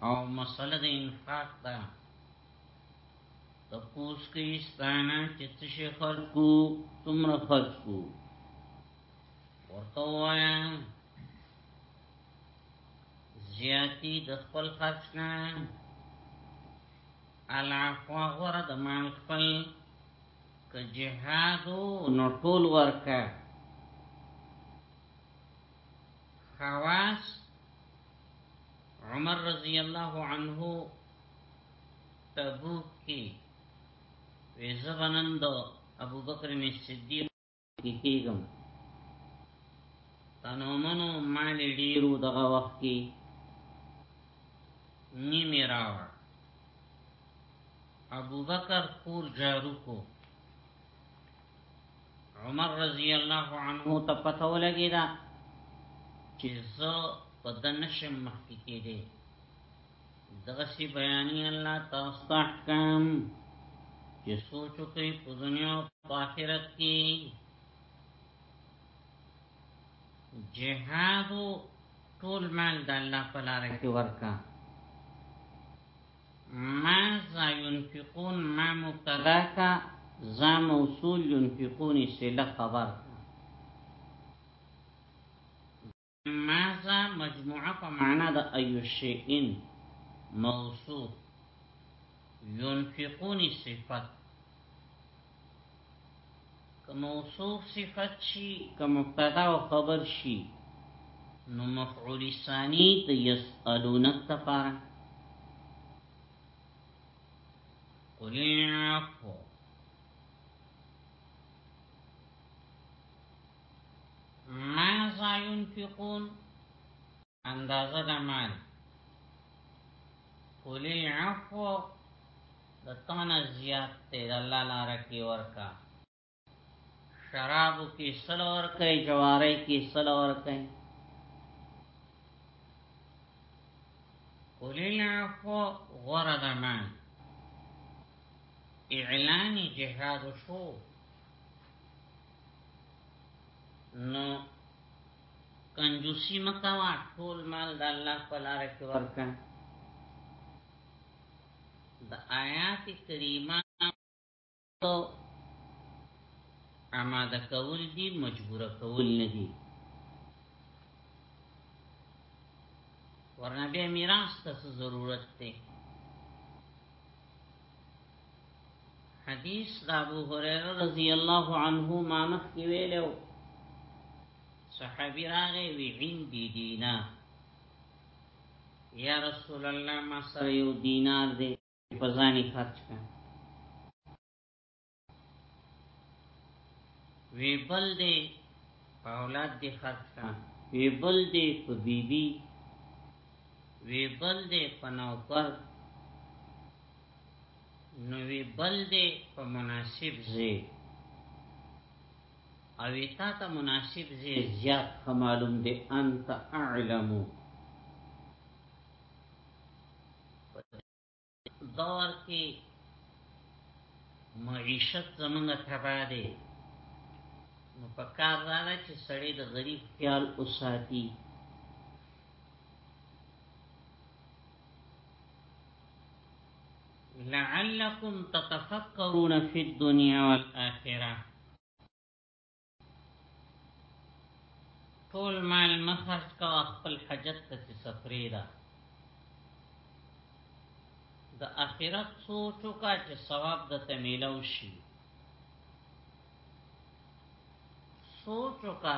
او مسله د انفاق ده تپوس کی ستانا چې څه خرج کو تمره خرج کو ورته وایا زیاتی د خپل خرج نه العفو غره د مال خپل که جهادو نو ټول ورکه خواس عمر رضی الله عنه تبوک کی ویزبنند ابو بکر صدیق کیږم تنو منو مال ډیرو دغه وخت کې نیمه راوړ ابو بکر کور جارو کو عمر رضی الله عنه ته پته ولګی دا چې زه په دنشم مخکې کېده دغسی بیانی الله تاسو ته احکام چې سوچ وکړئ په دنیا او په آخرت کې جهاد ټول مال د الله په لار کې ورکا ما ذا ينفقون ما مبتدا کا ذا موصول ينفقون سله خبر ماذا مجموعه په معنا د ایو شیئن موصوف ينفقوني صفت که موصوف صفت شي که مبتدا او خبر شي نو مفعول ثانی د يسالونک لپاره قل العفو ماذا ينفقون اندازه د مال قل العفو د تونه زیات ته د الله لپاره کې ورکا شراب کې سل ورکې جواري کې سل ورکې قل العفو غره د مال اعلان جهاد شو نو کنجوسی مکوا ټول مال د الله په لار کې ورکا د آیات کریمه تو آماده کول دي مجبور کول نه دي ورنه به میراث ته ضرورت دی حدیث د ابو هريره رضی الله عنه ما مخ کې ویلو صحابي راغی وی عندي دینا یا رسول الله ما سره یو دینار دی په ځاني خرج کړ وی بل دی په اولاد دی خرج کړ وی بل دی په بیبي وی بل دی په نوکر نو وی بل دی په مناسب زی او تا ته مناسب زی زیات خمالوم دی انت اعلمو دور کې معیشت زمونږ تبا دی نو په کار راځه چې سړی د غریب خیال وساتي لعلکم تتفکرون فی الدنیا والآخرہ ټول مال مخرج کا خپل حاجت ته سفری ده د اخرت سوچ وکا چې ثواب د تمیلو شي سوچ وکا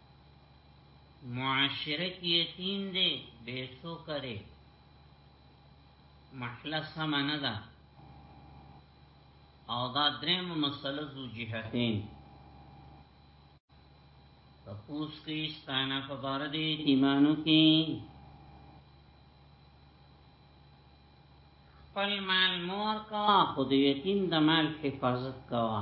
معاشره کې یتیم دی بے څوک دی محله سم نه ده او دا دریم مسله زو جهتین تپوس کې ستانه په بار دي ایمانو کې خپل مال مور کا خود یتیم د مال حفاظت کوا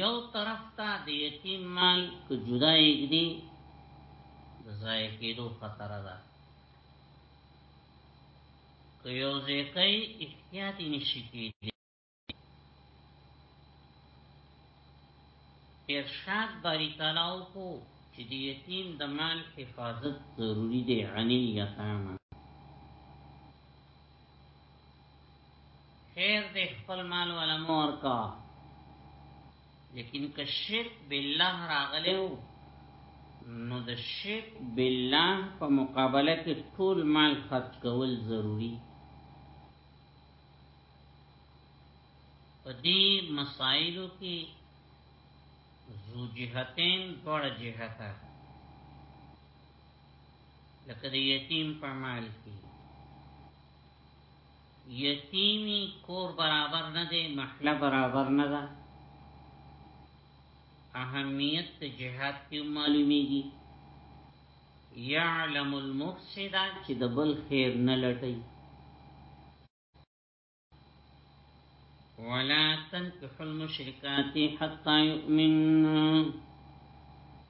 یو طرف ته د یتیم مال که جدا یې ږدي د ضایع کېدو خطر ده که یو ځای کوي احتیاط یې نشي کېدی ارشاد باری تعالی کو چې د یتیم د مال حفاظت ضروری دی عن الیتامه خیر دې خپل مال ولا مور کا لیکن که شرک بالله راغلو نو د شرک بالله په مقابله کې ټول مال خرج کول ضروری په دې مسائلو کې زو جهتین دوړ جهته لکه د یتیم په مال کې یتیمی کور برابر نه دی محله برابر نه ده اهمیت د جهاد کې معلومیږي یعلم المفسد چې د بل خیر نه لټي ولا تنكحوا المشركات حتى يؤمنوا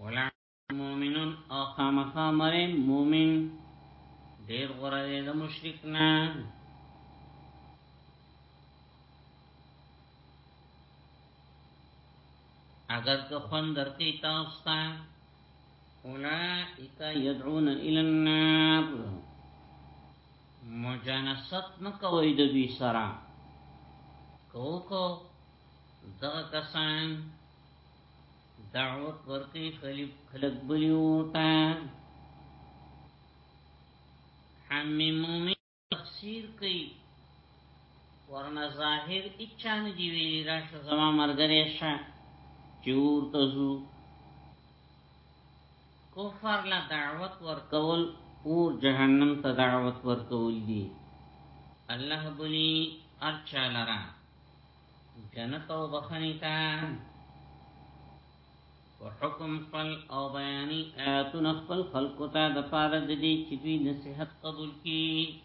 ولا مؤمنون او خامخا مری مؤمن ډیر غره دی د مشرک نه اگر که خوان درکی تاسو ته اولائک یدعون الی النار مجانست نکوی د دوی سره کوکو دغه کسان دعوت ورکی خلیب خلق بلیوتا حمی مومن تفسیر کئی ورنه ظاهر اچان دی ویلی راشه زما مرګره شه چور تزو کفر لا دعوت ورکول اور جهنم ته دعوت ورکول دی الله بلی ارچا لرا جنت او بخنی تا و حکم خپل او بیانی آیاتون خپل خلقو تا د پاره د دې چې دوی نصیحت قبول کړي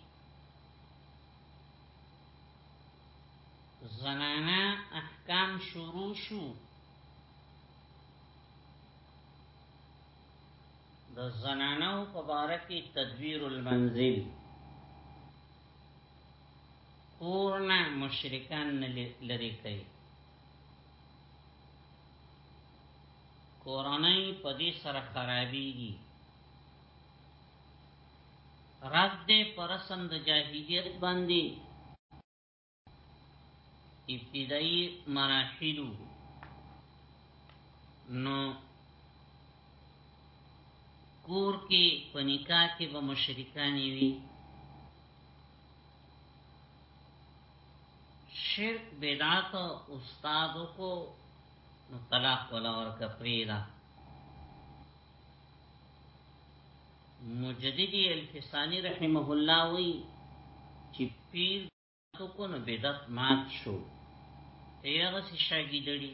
زنانا احکام شروع شو د زنانو په باره کې تدبیر المنزل کورنا مشرکان لری کوي کورنۍ په دې سره خرابېږي رد دې پرسم د جاهلیت باندې ابتدایي مراحلو نو کور کې پنیکا کې به مشرکان وي شرک بدعت استاد کو نو طلاق ولا ورکه پریدا مجددی الفسانی رحمه الله وی چې پیر تو کو نو بدعت مات شو تیغه سی شاگیدڑی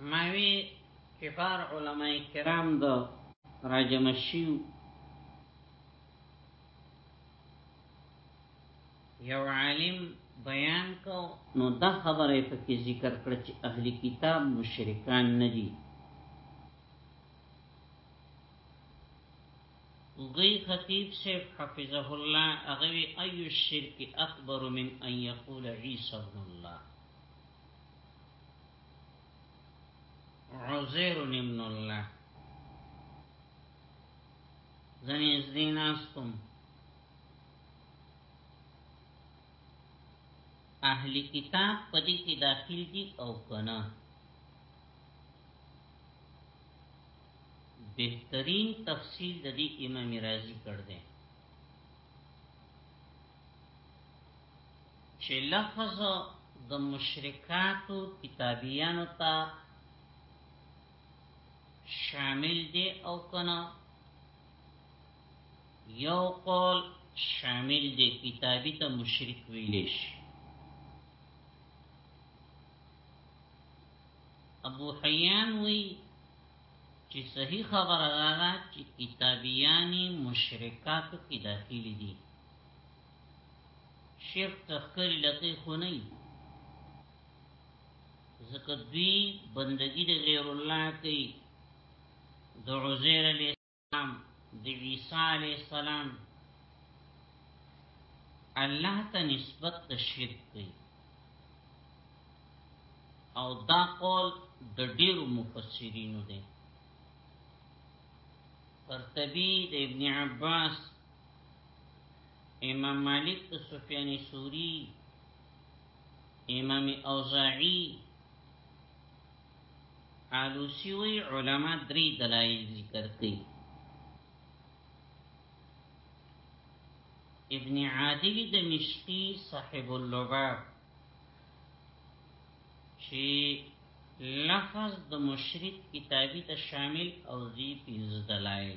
ماوی کفار علماء کرام دو راجم شیو یو عالم بیان کو نو دا خبره په کې ذکر کړ چې اهلی کتاب مشرکان نه دي غی خطیب صاحب حفظه الله هغه وی اي الشرك اکبر من ان يقول عيسى ابن الله عزیر ابن الله زنی از دین استم اهل کتاب پدې کې داخل دي او کنه بهترین تفصیل د دې امام رازی کړ دې چه لفظ د مشرکاتو کتابیانو تا شامل دی او کنا یو قول شامل دی کتابی تا مشرک ویلیش ابو حیان وی چې صحیح خبره ده چې کتابیانی مشرکاتو کې داخلي دي شیخ تخکری لکه خو نه ځکه دوی بندگی د غیر الله کوي د عزیر علیه السلام د عیسی علیه السلام الله ته نسبت د شرک کوي او دا قول د ډیرو مفسرینو دی قرطبی د ابن عباس امام مالک د سفیان سوری امام اوزاعی آلوسی وی علماء دری دلائل ذکر کئی ابن عادلی د مشقی صاحب اللباب چی لفظ د مشرک کتابی ته شامل او زی پیز دلائل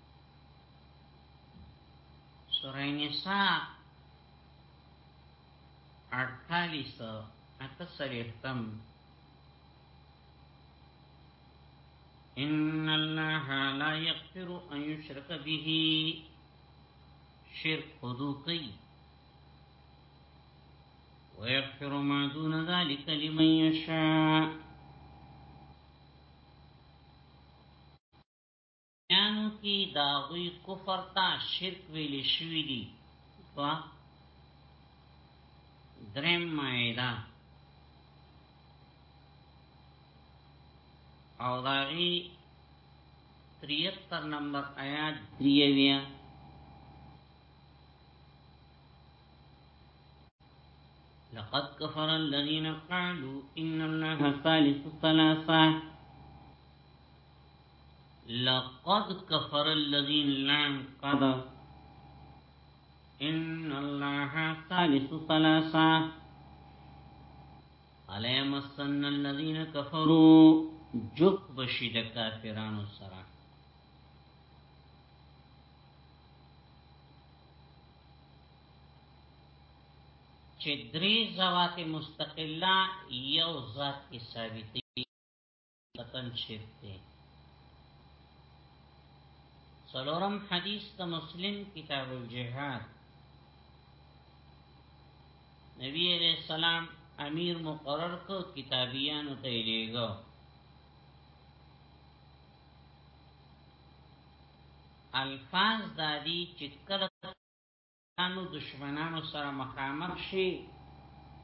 سورة النساء أرتالي سو تم ان الله لا يغفر ان يشرك به شرك حدوقي ويغفر ما دون ذلك لمن يشاء اديانو کی د هغوی کفر ته شرک ویل شوی دی په دریم مائده او داغی 73 نمبر آیات دیویا لقد كفر الذين قالوا إن الله ثالث ثلاثة لقد كفر الذين لام قد ان الله ثالث ثلاثه الا مسن الذين كفروا جوک بشي د کافرانو سره چې درې ذوات مستقله یو ذات کې ثابتې تپن شیب دی سلورم حدیث تا مسلم کتاب الجهاد نبی علیہ السلام امیر مقرر کو کتابیانو ته لیږو الفاظ دادی چې کله انو دشمنانو سره مخامخ شي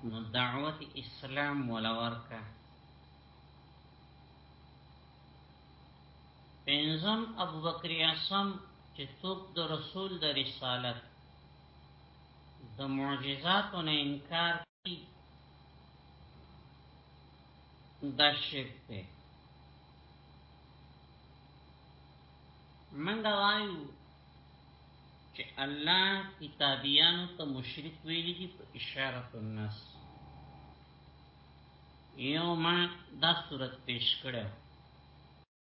نو دعوت اسلام ولورکه پنځم ابوبکر اعظم چې څوک د رسول د رسالت د معجزاتو نه انکار دا شرک دی منګه وایو چې الله کتابیانو ته مشرک ویلي دي په اشاره الناس یو ما دا صورت پیش کړو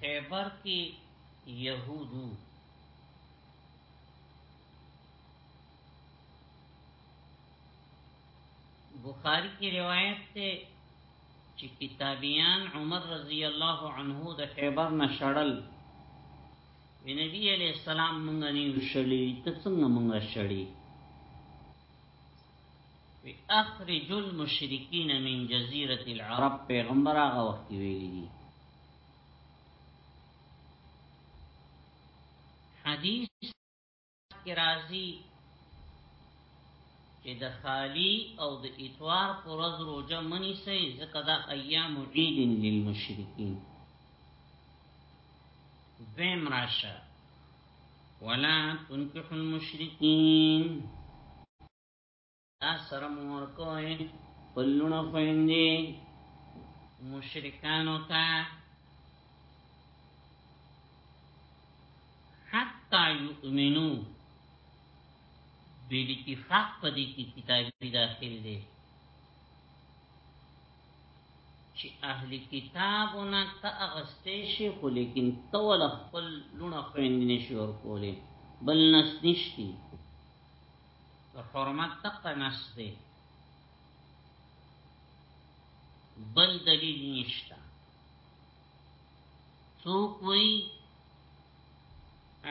خیبر کی یهودو بخاری کی روایت ته چې کتابیان عمر رضی الله عنه د خیبر نشړل وی نبی علیہ السلام مونږ نه شړلی ته څنګه مونږ شړی وی اخرج المشرکین من جزیره العرب پیغمبر هغه وخت ویلی دي حدیث کې راځي چې د خالی او د اتوار پر ورځ روزه منی سي ځکه دا ایام عید للمشرکین دویم راشه ولا تنکح المشرکین تا سره مور کوي پلونه خويندې مشرکانو ته حتا یؤمنو بیلی کی فاق پا دی کی کتابی داخل دی چې اهل کتابونه ته اغستې شي خو لیکن تول خپل لونه خويندنې شور کولې بل نس نشتی حرمت تقه نسته بل دلیل نشتا څوک وی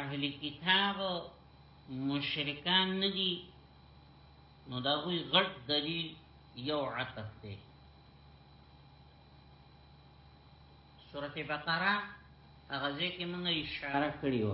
اهل کتاب مشرکان ندی نو دا غوی غټ دلیل یو عطف دی سورته بقره هغه ځکه موږ اشاره کړی و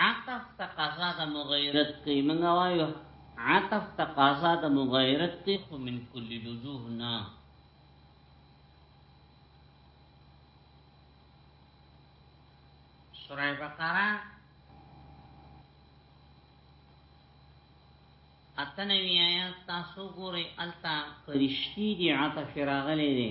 عطف تقاضا د مغیرت کوي موږ وایو عطف تقاضا د مغیرت کوي خو من کل الوجوه نه سوره بقره اتنوی آیات تاسو ګورئ التا فرشتي دی عطف راغلي دي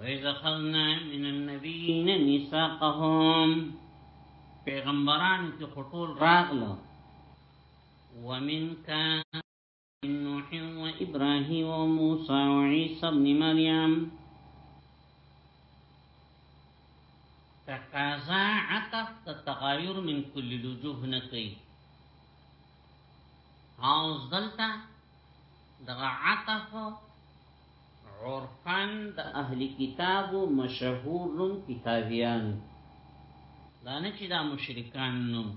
وإذا خلنا من النبيين ميثاقهم پیغمبران کی خطول راغلو ومنك نوح و ابراهیم و موسی و عیسی ابن مریم تقاضا عطف تغایر من کل لجوه نکی حوز دلتا دغا عطف عرفان د اهل کتاب و مشهور نم کتابیان دانه چی دا مشرکان نم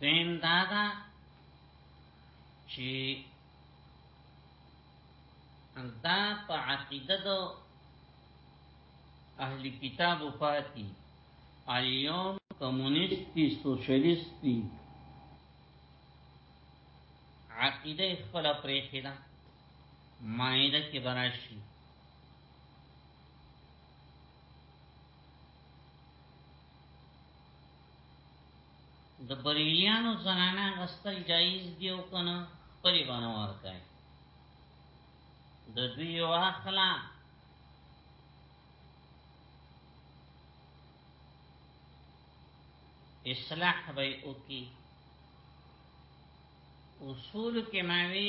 دیم دادا چې دا په عقیده دو اهل کتاب پاتی الیوم کمونیست دی سوشلیست دی عقیده خپل پرېخې ده مایده کې براشي د بریلیانو زنانه غستل جایز دی او کنه پلی باندې ورکای د دوی واخلا اصلاح به وکي اصول کې ماوي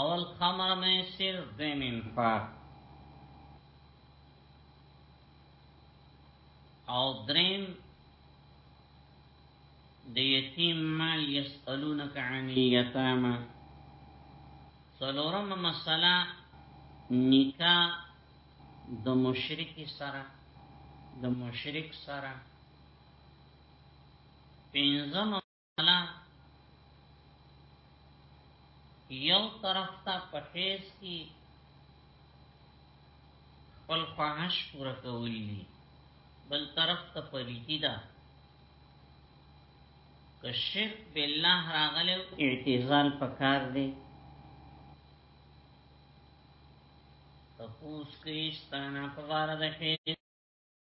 اول خمر میں سر دویم انفاق او درین د یتیم مال یسالونک عن یتاما سلورم مسله نکاح د مشرک سره د مشرک سره پنځم انا یو طرف تا پخیز کی خپل خواهش پورا کول دي بل طرف ته پریتی ده که شرک بالله راغلی اعتزال پکار دی تپوس کریستانا پوارد حیث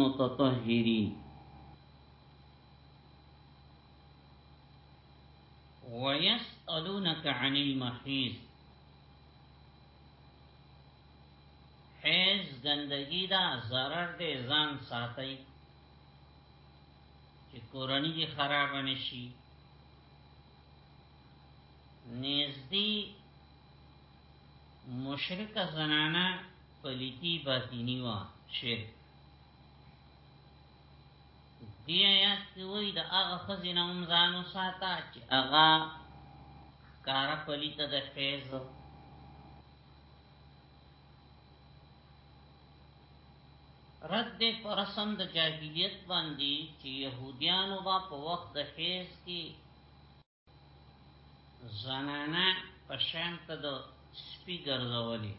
متطهرين ويسألونك عن المحيز حیز گندگی دا ضرر دے ځان ساتي چې کورنۍ دې خراب نشي نږدې مشرک زنانه پلیتی باطینی وا شیخ دی آیات کې وایي د هغه خزینه هم ځانو ساته چې هغه کار پلیت د فیض رد په رسم د جاهلیت باندې چې يهوديانو با په وخت د فیض کې زنانه پشان ته د سپی ګرځولې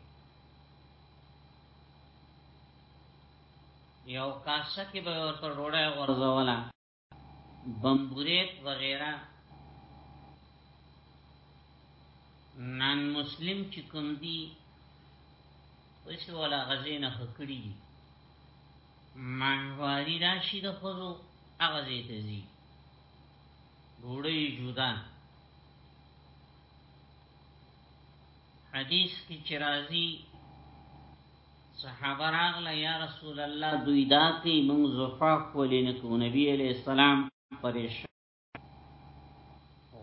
یو کاسه کې به ورته ډوډۍ ورځوله بمبوریت وغیرہ نان مسلم چې کوم دي اوس ولا غزینه خکړی دي مانواری راشي د خوزو اغزې ته ځي ډوړی جدا حدیث کی چرازی صحابه راغله یا رسول الله دوی دا کی من زفاف ولی نکو نبی علیہ السلام پریشان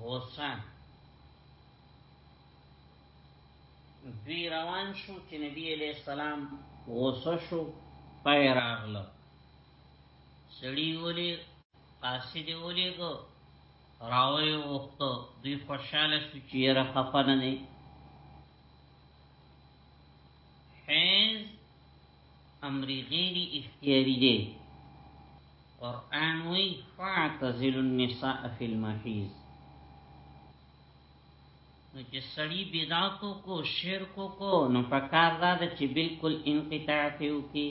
غصه دوی روان شو چې نبی علیہ السلام غصه شو پای راغله سړی ولی قاصد اولیګو راوی وختو دوی خوشاله شو چې یره خپنه نه حیز امری غیری اختیاری دی قرآن وی فاعتزل النساء فی المحیز نو چې سړی بدعاتو کو شرکو کو نو پکار دا چې بالکل انقطاع ته وکي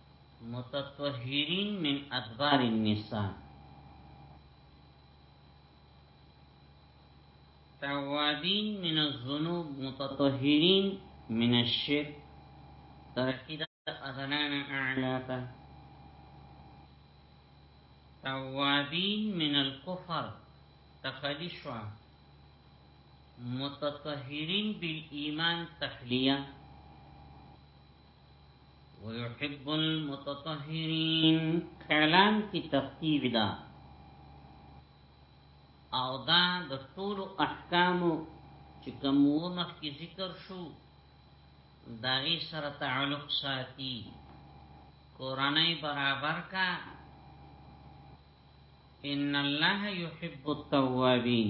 متطهرين من ادبار النساء توابين من الذنوب متطهرين من الشرك تركيدا اذنان اعلاقا توابين من الكفر تخلی شو متطهرین بالایمان تخلیه ويحب المتطهرين اعلان کی تخفیف ده او دا د ټول احکامو چې کوم مخ کی ذکر شو داغي سره تعلق ساتي قرانه برابر کا ان الله يحب التوابين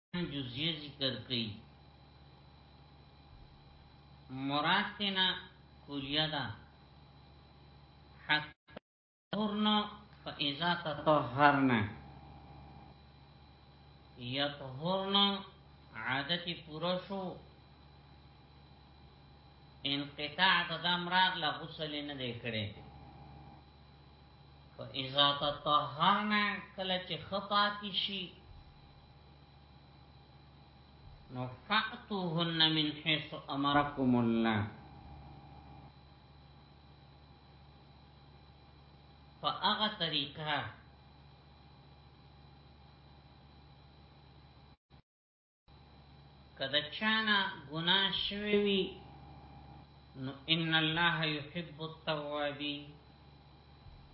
جزیه ذکر کئی مراد تینا کلیه دا حتی طهرنا فإذا تطهرنا یطهرنا عادت پورا شو انقطاع د دم راغله غسل نه دی کړي فاذا تطهرنا کله چې خطا کی شي نو فأتوهن من حيث أمركم الله فأغا طريقا کده چانا گناه شوی نو ان الله يحب التوابين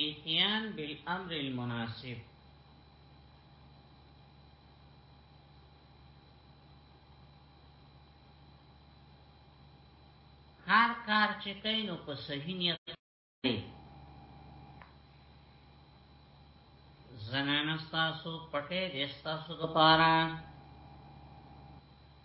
اتیان بالامر المناسب هر کار چې کوي نو په صحیح نیت کوي زنانه ستاسو پټه دې ستاسو لپاره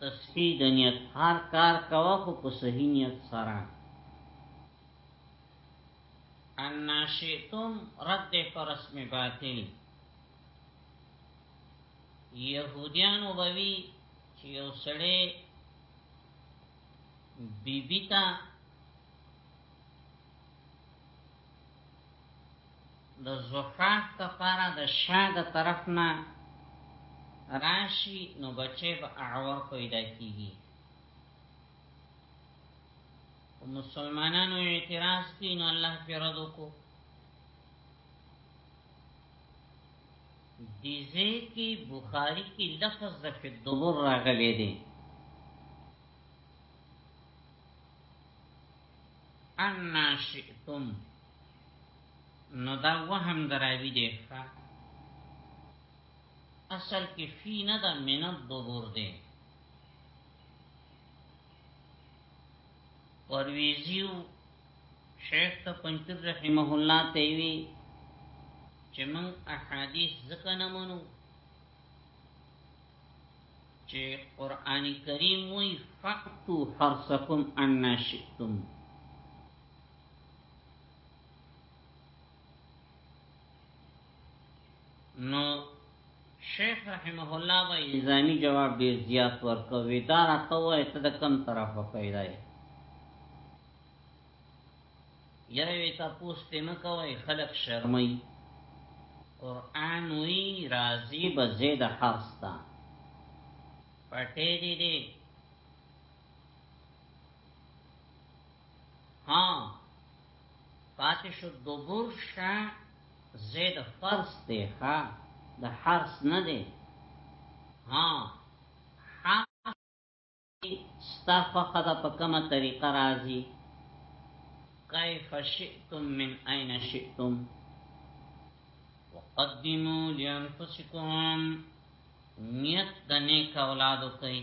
تصفیه د نیت هر کار کوه خو په صحیح نیت سره ان ناشیتم رد پر اسم باطل يهوديان وبوي چې یو سړی بیبی تا د زکات لپاره د شا د طرف نه راشي نو بچي به اعور پیدا کیږي مسلمانانو اعتراض کوي نو الله په رد کو دیزه کی بخاری کی لفظ د فی الدبر راغلی دی انا شئتم نو دا وهم دراوی دی ښا اصل کې فی نه دا من الدبر دی پرویزیو شیخ ته پنځیر رحمه الله ته وی چې من احادیث ځکه نه منو چې قران کریم وی فقط حرسکم ان شئتم نو شیخ رحمه الله و الزامی جواب ډیر زیات ورکو وی دا راته وای ته د کم طرف پیدا یې یره وی تاسو ته مکوای خلق شرمای قران وی راضی به زید حرستا پټې دي دي ها پاتې شو دبر شا زید فرس دی ها د حرس نه دی ها حرس ستا خوخه ده په کومه طریقه راځي کیف شئتم من اين شئتم وقدمو لانفسکم نیت د نیک اولادو کوي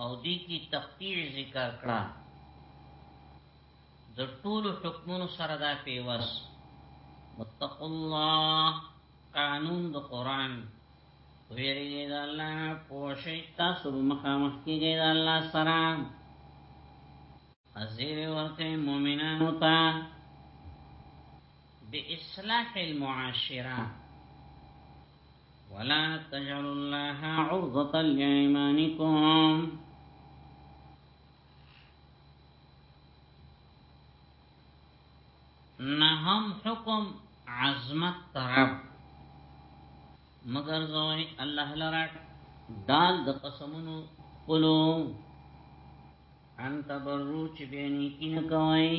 او دی کی تقدیر ذکر کړه د ټول حکمونو سره دا پیوس متق الله قانون د قران ویری د الله پوشی تاسو مخامخ کیږي د الله سره ازیر ورته مؤمنانو ته باصلاح المعاشره ولا تجعلوا الله عرضة لأيمانكم نهم حکم عظمت طرف مگر زوی الله لرا دال د قسمونو پلو انت برو چې بینی کین کوي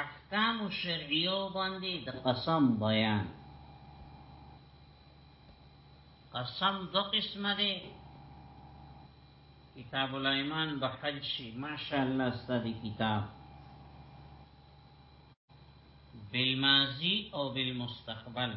احکام شرعیو باندې د قسم بیان قسم دو قسمه دی کتاب الایمان به حل شي ماشاءالله ستاسو کتاب بالماضی او بالمستقبل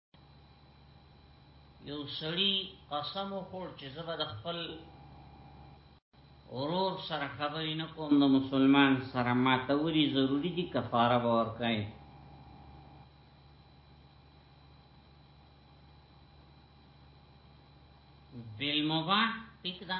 یو سړی قسم وخور چې زبر د خپل اورور سره خبرې نه کوم د مسلمان سره ما ته وری ضروری دي کفاره به ورکای بالمباح ټیک ده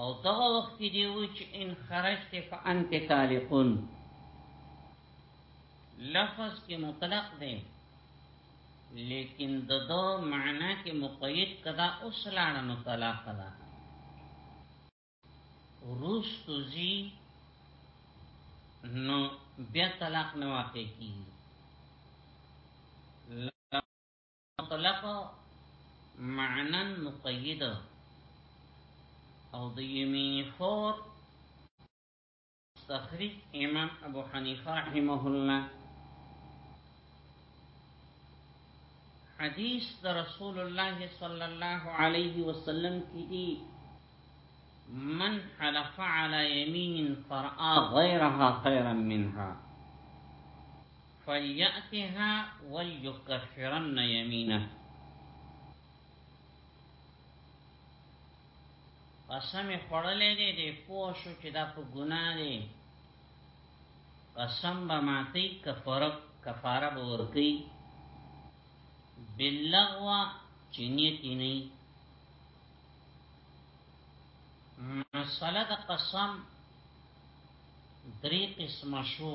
او دغه وخت کې دی و چې ان خرجت فانت طالقون لفظ کې مطلق دی لیکن د دو معنا کې مقید کدا اوس لاړه نو طلاق ده روستو زی نو بیا طلاق نه واقع کیږي مطلق معنا مقید او د یمینی فور تخریج امام ابو حنیفه رحمه الله حدیث د رسول الله صلی الله علیه وسلم کی دی من حلف على يمين فرآ غيرها خيرا منها فلیأتها ولیکفرن یمینه قسم خړلې دې دې پوه شو چې دا په ګناه دی قسم به ماتي کفاره کفاره به ورکي باللغوا چې نیت نه مسله د قسم درې قسمه شو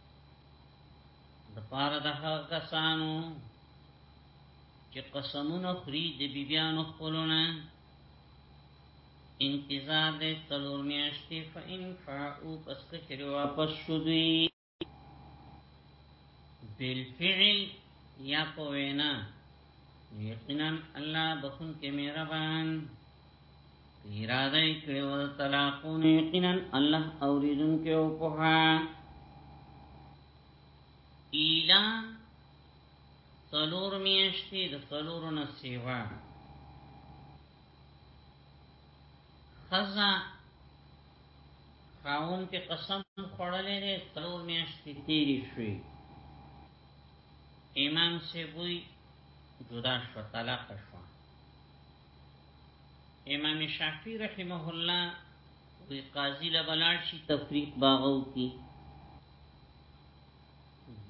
د پاره د هغه کسانو چې قسمونه خوري د بیبيانو خپلونه انتظار دې تلور میاشتې فإن فاعو پس کچری واپس شو دوی بالفعل یا په وینا یقینا الله بخون کې مهربان اراده کړې و طلاقونه یقینا الله اوریدون کې او په ایلا څلور میاشتې د څلور نه سیوا خزا خاون کې قسم خوړلې ده څلور میاشتې تیری شوې امام سیبوی جدا شو طلاق شو امام شافعی رحمه الله وی قاضی لبلان شي تفریق باغو کی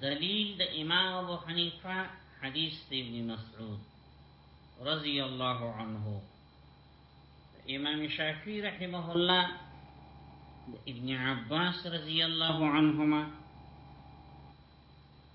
دلیل د امام ابو حنیفه حدیث دی ابن مسعود رضی الله عنه امام شافعی رحمه الله ابن عباس رضی الله عنهما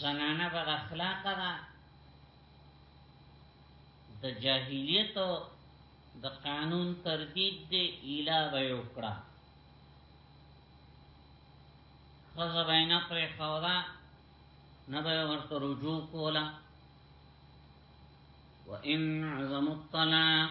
زنانه بد اخلاقه ده د جاهلیت د قانون تردید دی ایلا به وکړه خزه بینا پر خودا نه به ورته رجوع کوله وان عظم الطلاق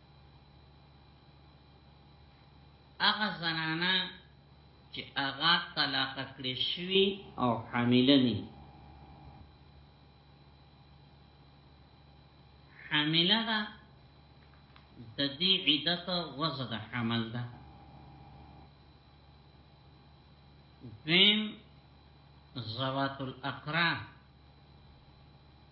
هغه زنانه چې هغه طلاق کړې شوی او حامله نه حامله ده د دې عدت وزه د حمل ده دویم زوات الاقران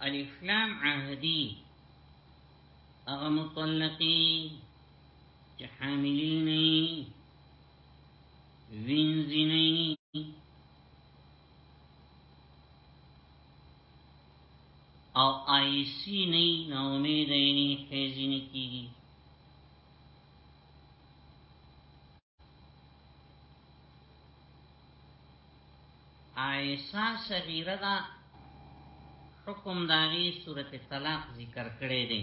الف لام عهدی اغا مطلقی چه حاملی نئی وینزی نئی او آئیسی نئی نا امید اینی حیزی نکی عائشہ صغیره دا حکم داغي سورته طلاق ذکر کړی دی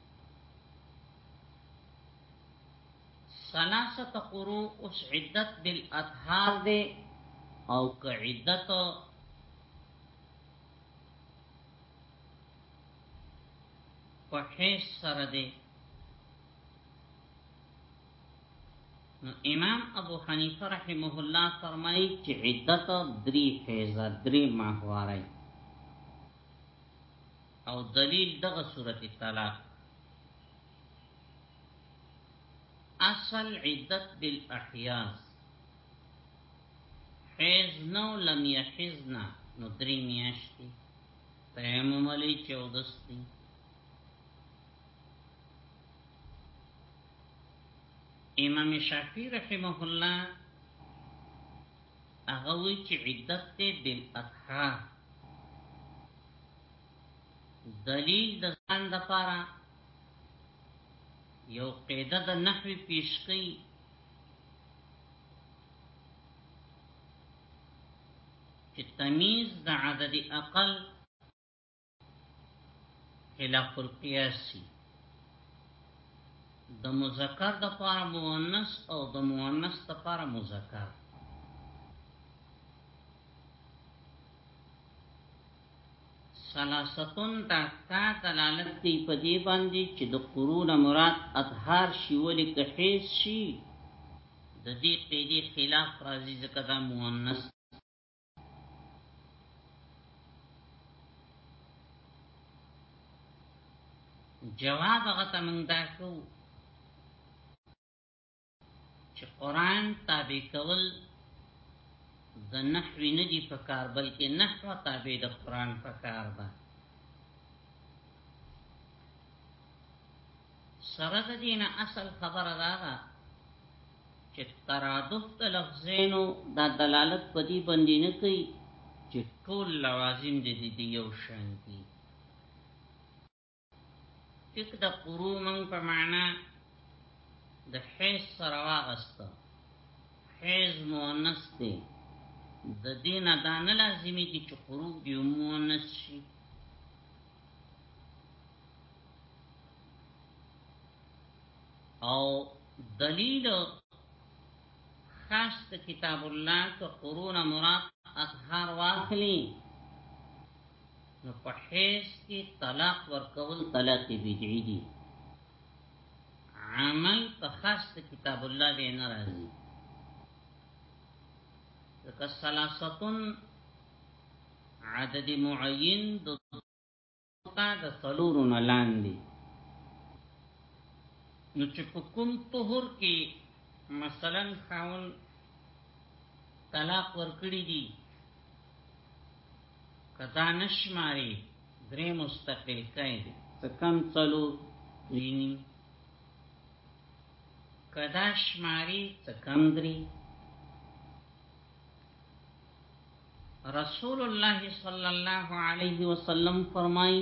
سلاسه قرو اوس عدت بالاطهار ده او که عدت په حیث سره ده نو امام ابو حنیفه رحمه الله فرمایي چې عدت درې حیزه درې ماهواري او دلیل دغه سورت طلاق اصل عدت بالاحیاز حیز نو لم یحیزنا نو دری میاشتی تیمم علی چودستی امام شافعی رحمه الله هغه وی چې عدت ته بالاطهار دلیل د ځان د پاره یو قاعده د نحوی پیش کړي چې تمیز د عدد اقل خلاف القياسي د مذکر د پاره مؤنث او د مؤنث د پاره مذکر ثلاثتون دا تا دلالت کوي په دې باندې چې د قرون مراد اطهار شي ولې که حیز شي د دې قیدې خلاف راځي ځکه دا مؤنث جواب هغه ته موږ دا کوو چې قران تابع کول د نحو نه دی په کار بلکې نحو تابع د قران په کار ده سره د دین اصل خبره ده چې ترادف د لفظینو د دلالت په دې باندې نه کوي چې ټول لوازم د دې یو شان دي ټیک د قرو من په معنا د حیز سره واغست حیز مؤنث دی د دین دا نه لازمی دي چې قرو دی مؤنث شي او دلیل خاص کتاب الله که قرون مراد اطهار واخلی نو په حیث کې طلاق ورکول طلاق بدعي دي عمل په خاص کتاب الله به نه راځي ځکه ثلاثتون عدد معین د دوکا د څلورو نه لاندې نو چې په کوم طهور کې مثلا خاون طلاق ورکړي دي کدا نشماری درې مستقل کای دي کم څلو ویني کدا شماری کم درې رسول الله صلی الله علیه وسلم فرمایي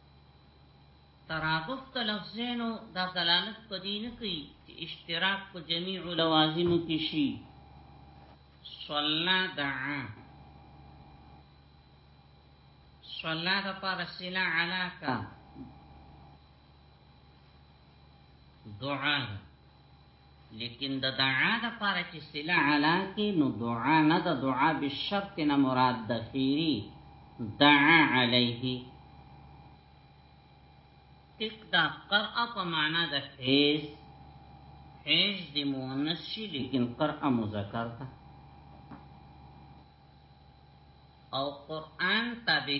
ترادف د لفظینو دا دلالت په دې نه کوي چې اشتراک په جميع لوازمو کې شي صلا دعا صلا د پر سلا علاکا دعا لیکن د دعا د پاره چې سله علا کې نو دعا نه د دعا بالشرط نه مراد د خیری دعا علیه تک دا قرأ په معنا د حیز حیز د مؤنث شي لیکن قرأ مذکر ده او قرآن تابع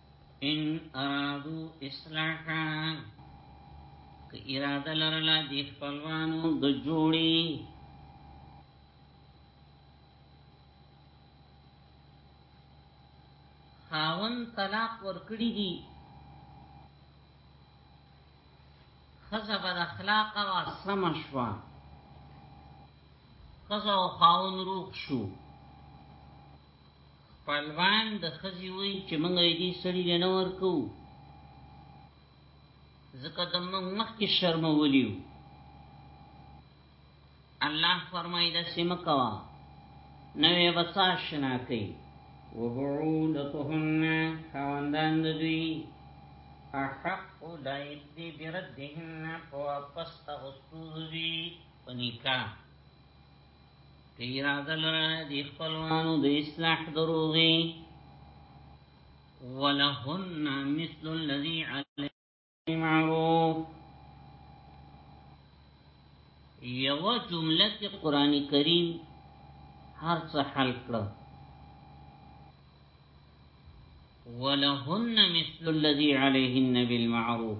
ان ارادو اصلاحا که اراده لرلا دی خپلوانو د جوړی خاون طلاق ورکړي دي خزه بد اخلاق او سم شوا خزه او خاون روغ شو پهلوان د خزي وای چې موږ یې دې سړي نه ورکو ځکه د موږ مخ کې شرمولیو الله فرمایي د سیمه کوا نوې بسا شنا کوي وبعولتهن خواندان دوی احق لایق دی بردهن په واپس اغسطو دوی په نکاح اراده لره د خپلوانو د اصلاح دروغي ولهن مثل الذي عليه معروف یو جمله کې قران کریم هر څه حل کړو ولهن مثل الذي عليهن بالمعروف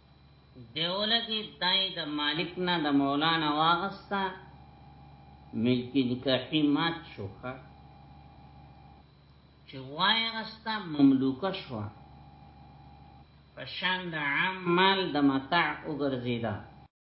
دیولګي دای د مالک نه د مولانا واغستا ملکی نکاحی مات شوخه چې وای غستا مملوکه شو پشان د عام مال د متاع وګرځیدا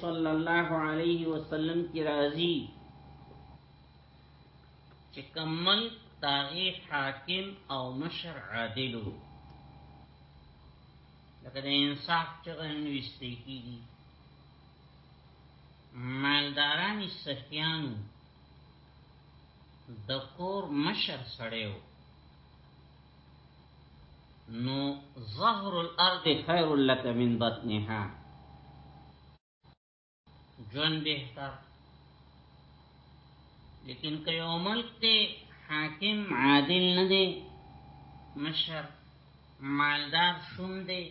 صلی الله علیه وسلم کی راضی چې کمل داغي حاکم او مشر عادلو لکه د انصاف چغه نوشته کیږي مالداران سخیانو د کور مشر سړیو نو ظهر الارض خیر لك من بطنها جون بهتر لیکن که یو ملک ته حاکم عادل نه دی مشر مالدار شوم دی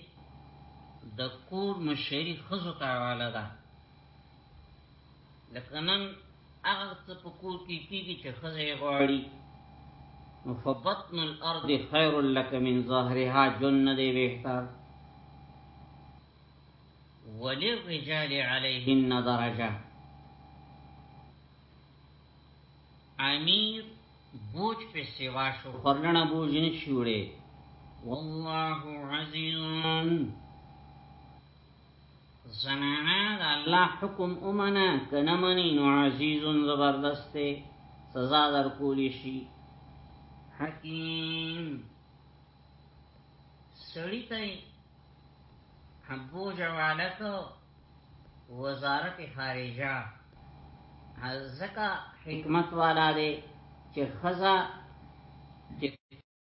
د کور مشری خزو کاواله ده لکه نن هغه څه په کور کې کیږي چې خزه غواړي نو فبطن الارض خير لك من ظهرها جن دی بهتر وللرجال عليهن درجه امیر بوج په سیوا شو خرلنه بوج نشوړي والله عزيز زنانا دا الله حکم امنا کنمنی نو عزیز زبردست سزا در کولی شي حکیم سړی ته حبو جوالک وزارت خارجه ځکه حکمت والا دی چې خزا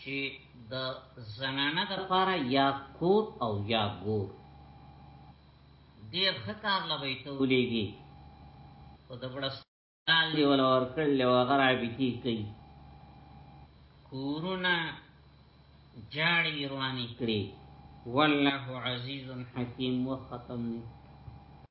چی د زنانه د پاره یا کور او یا ګور دیر ښه کار له به ته ولیږی خو د بړستن لاندی ولا ورکړل او هغه رابطی کوي کورونه جاړی روانې کړي والله عزیز حکیم وختم نه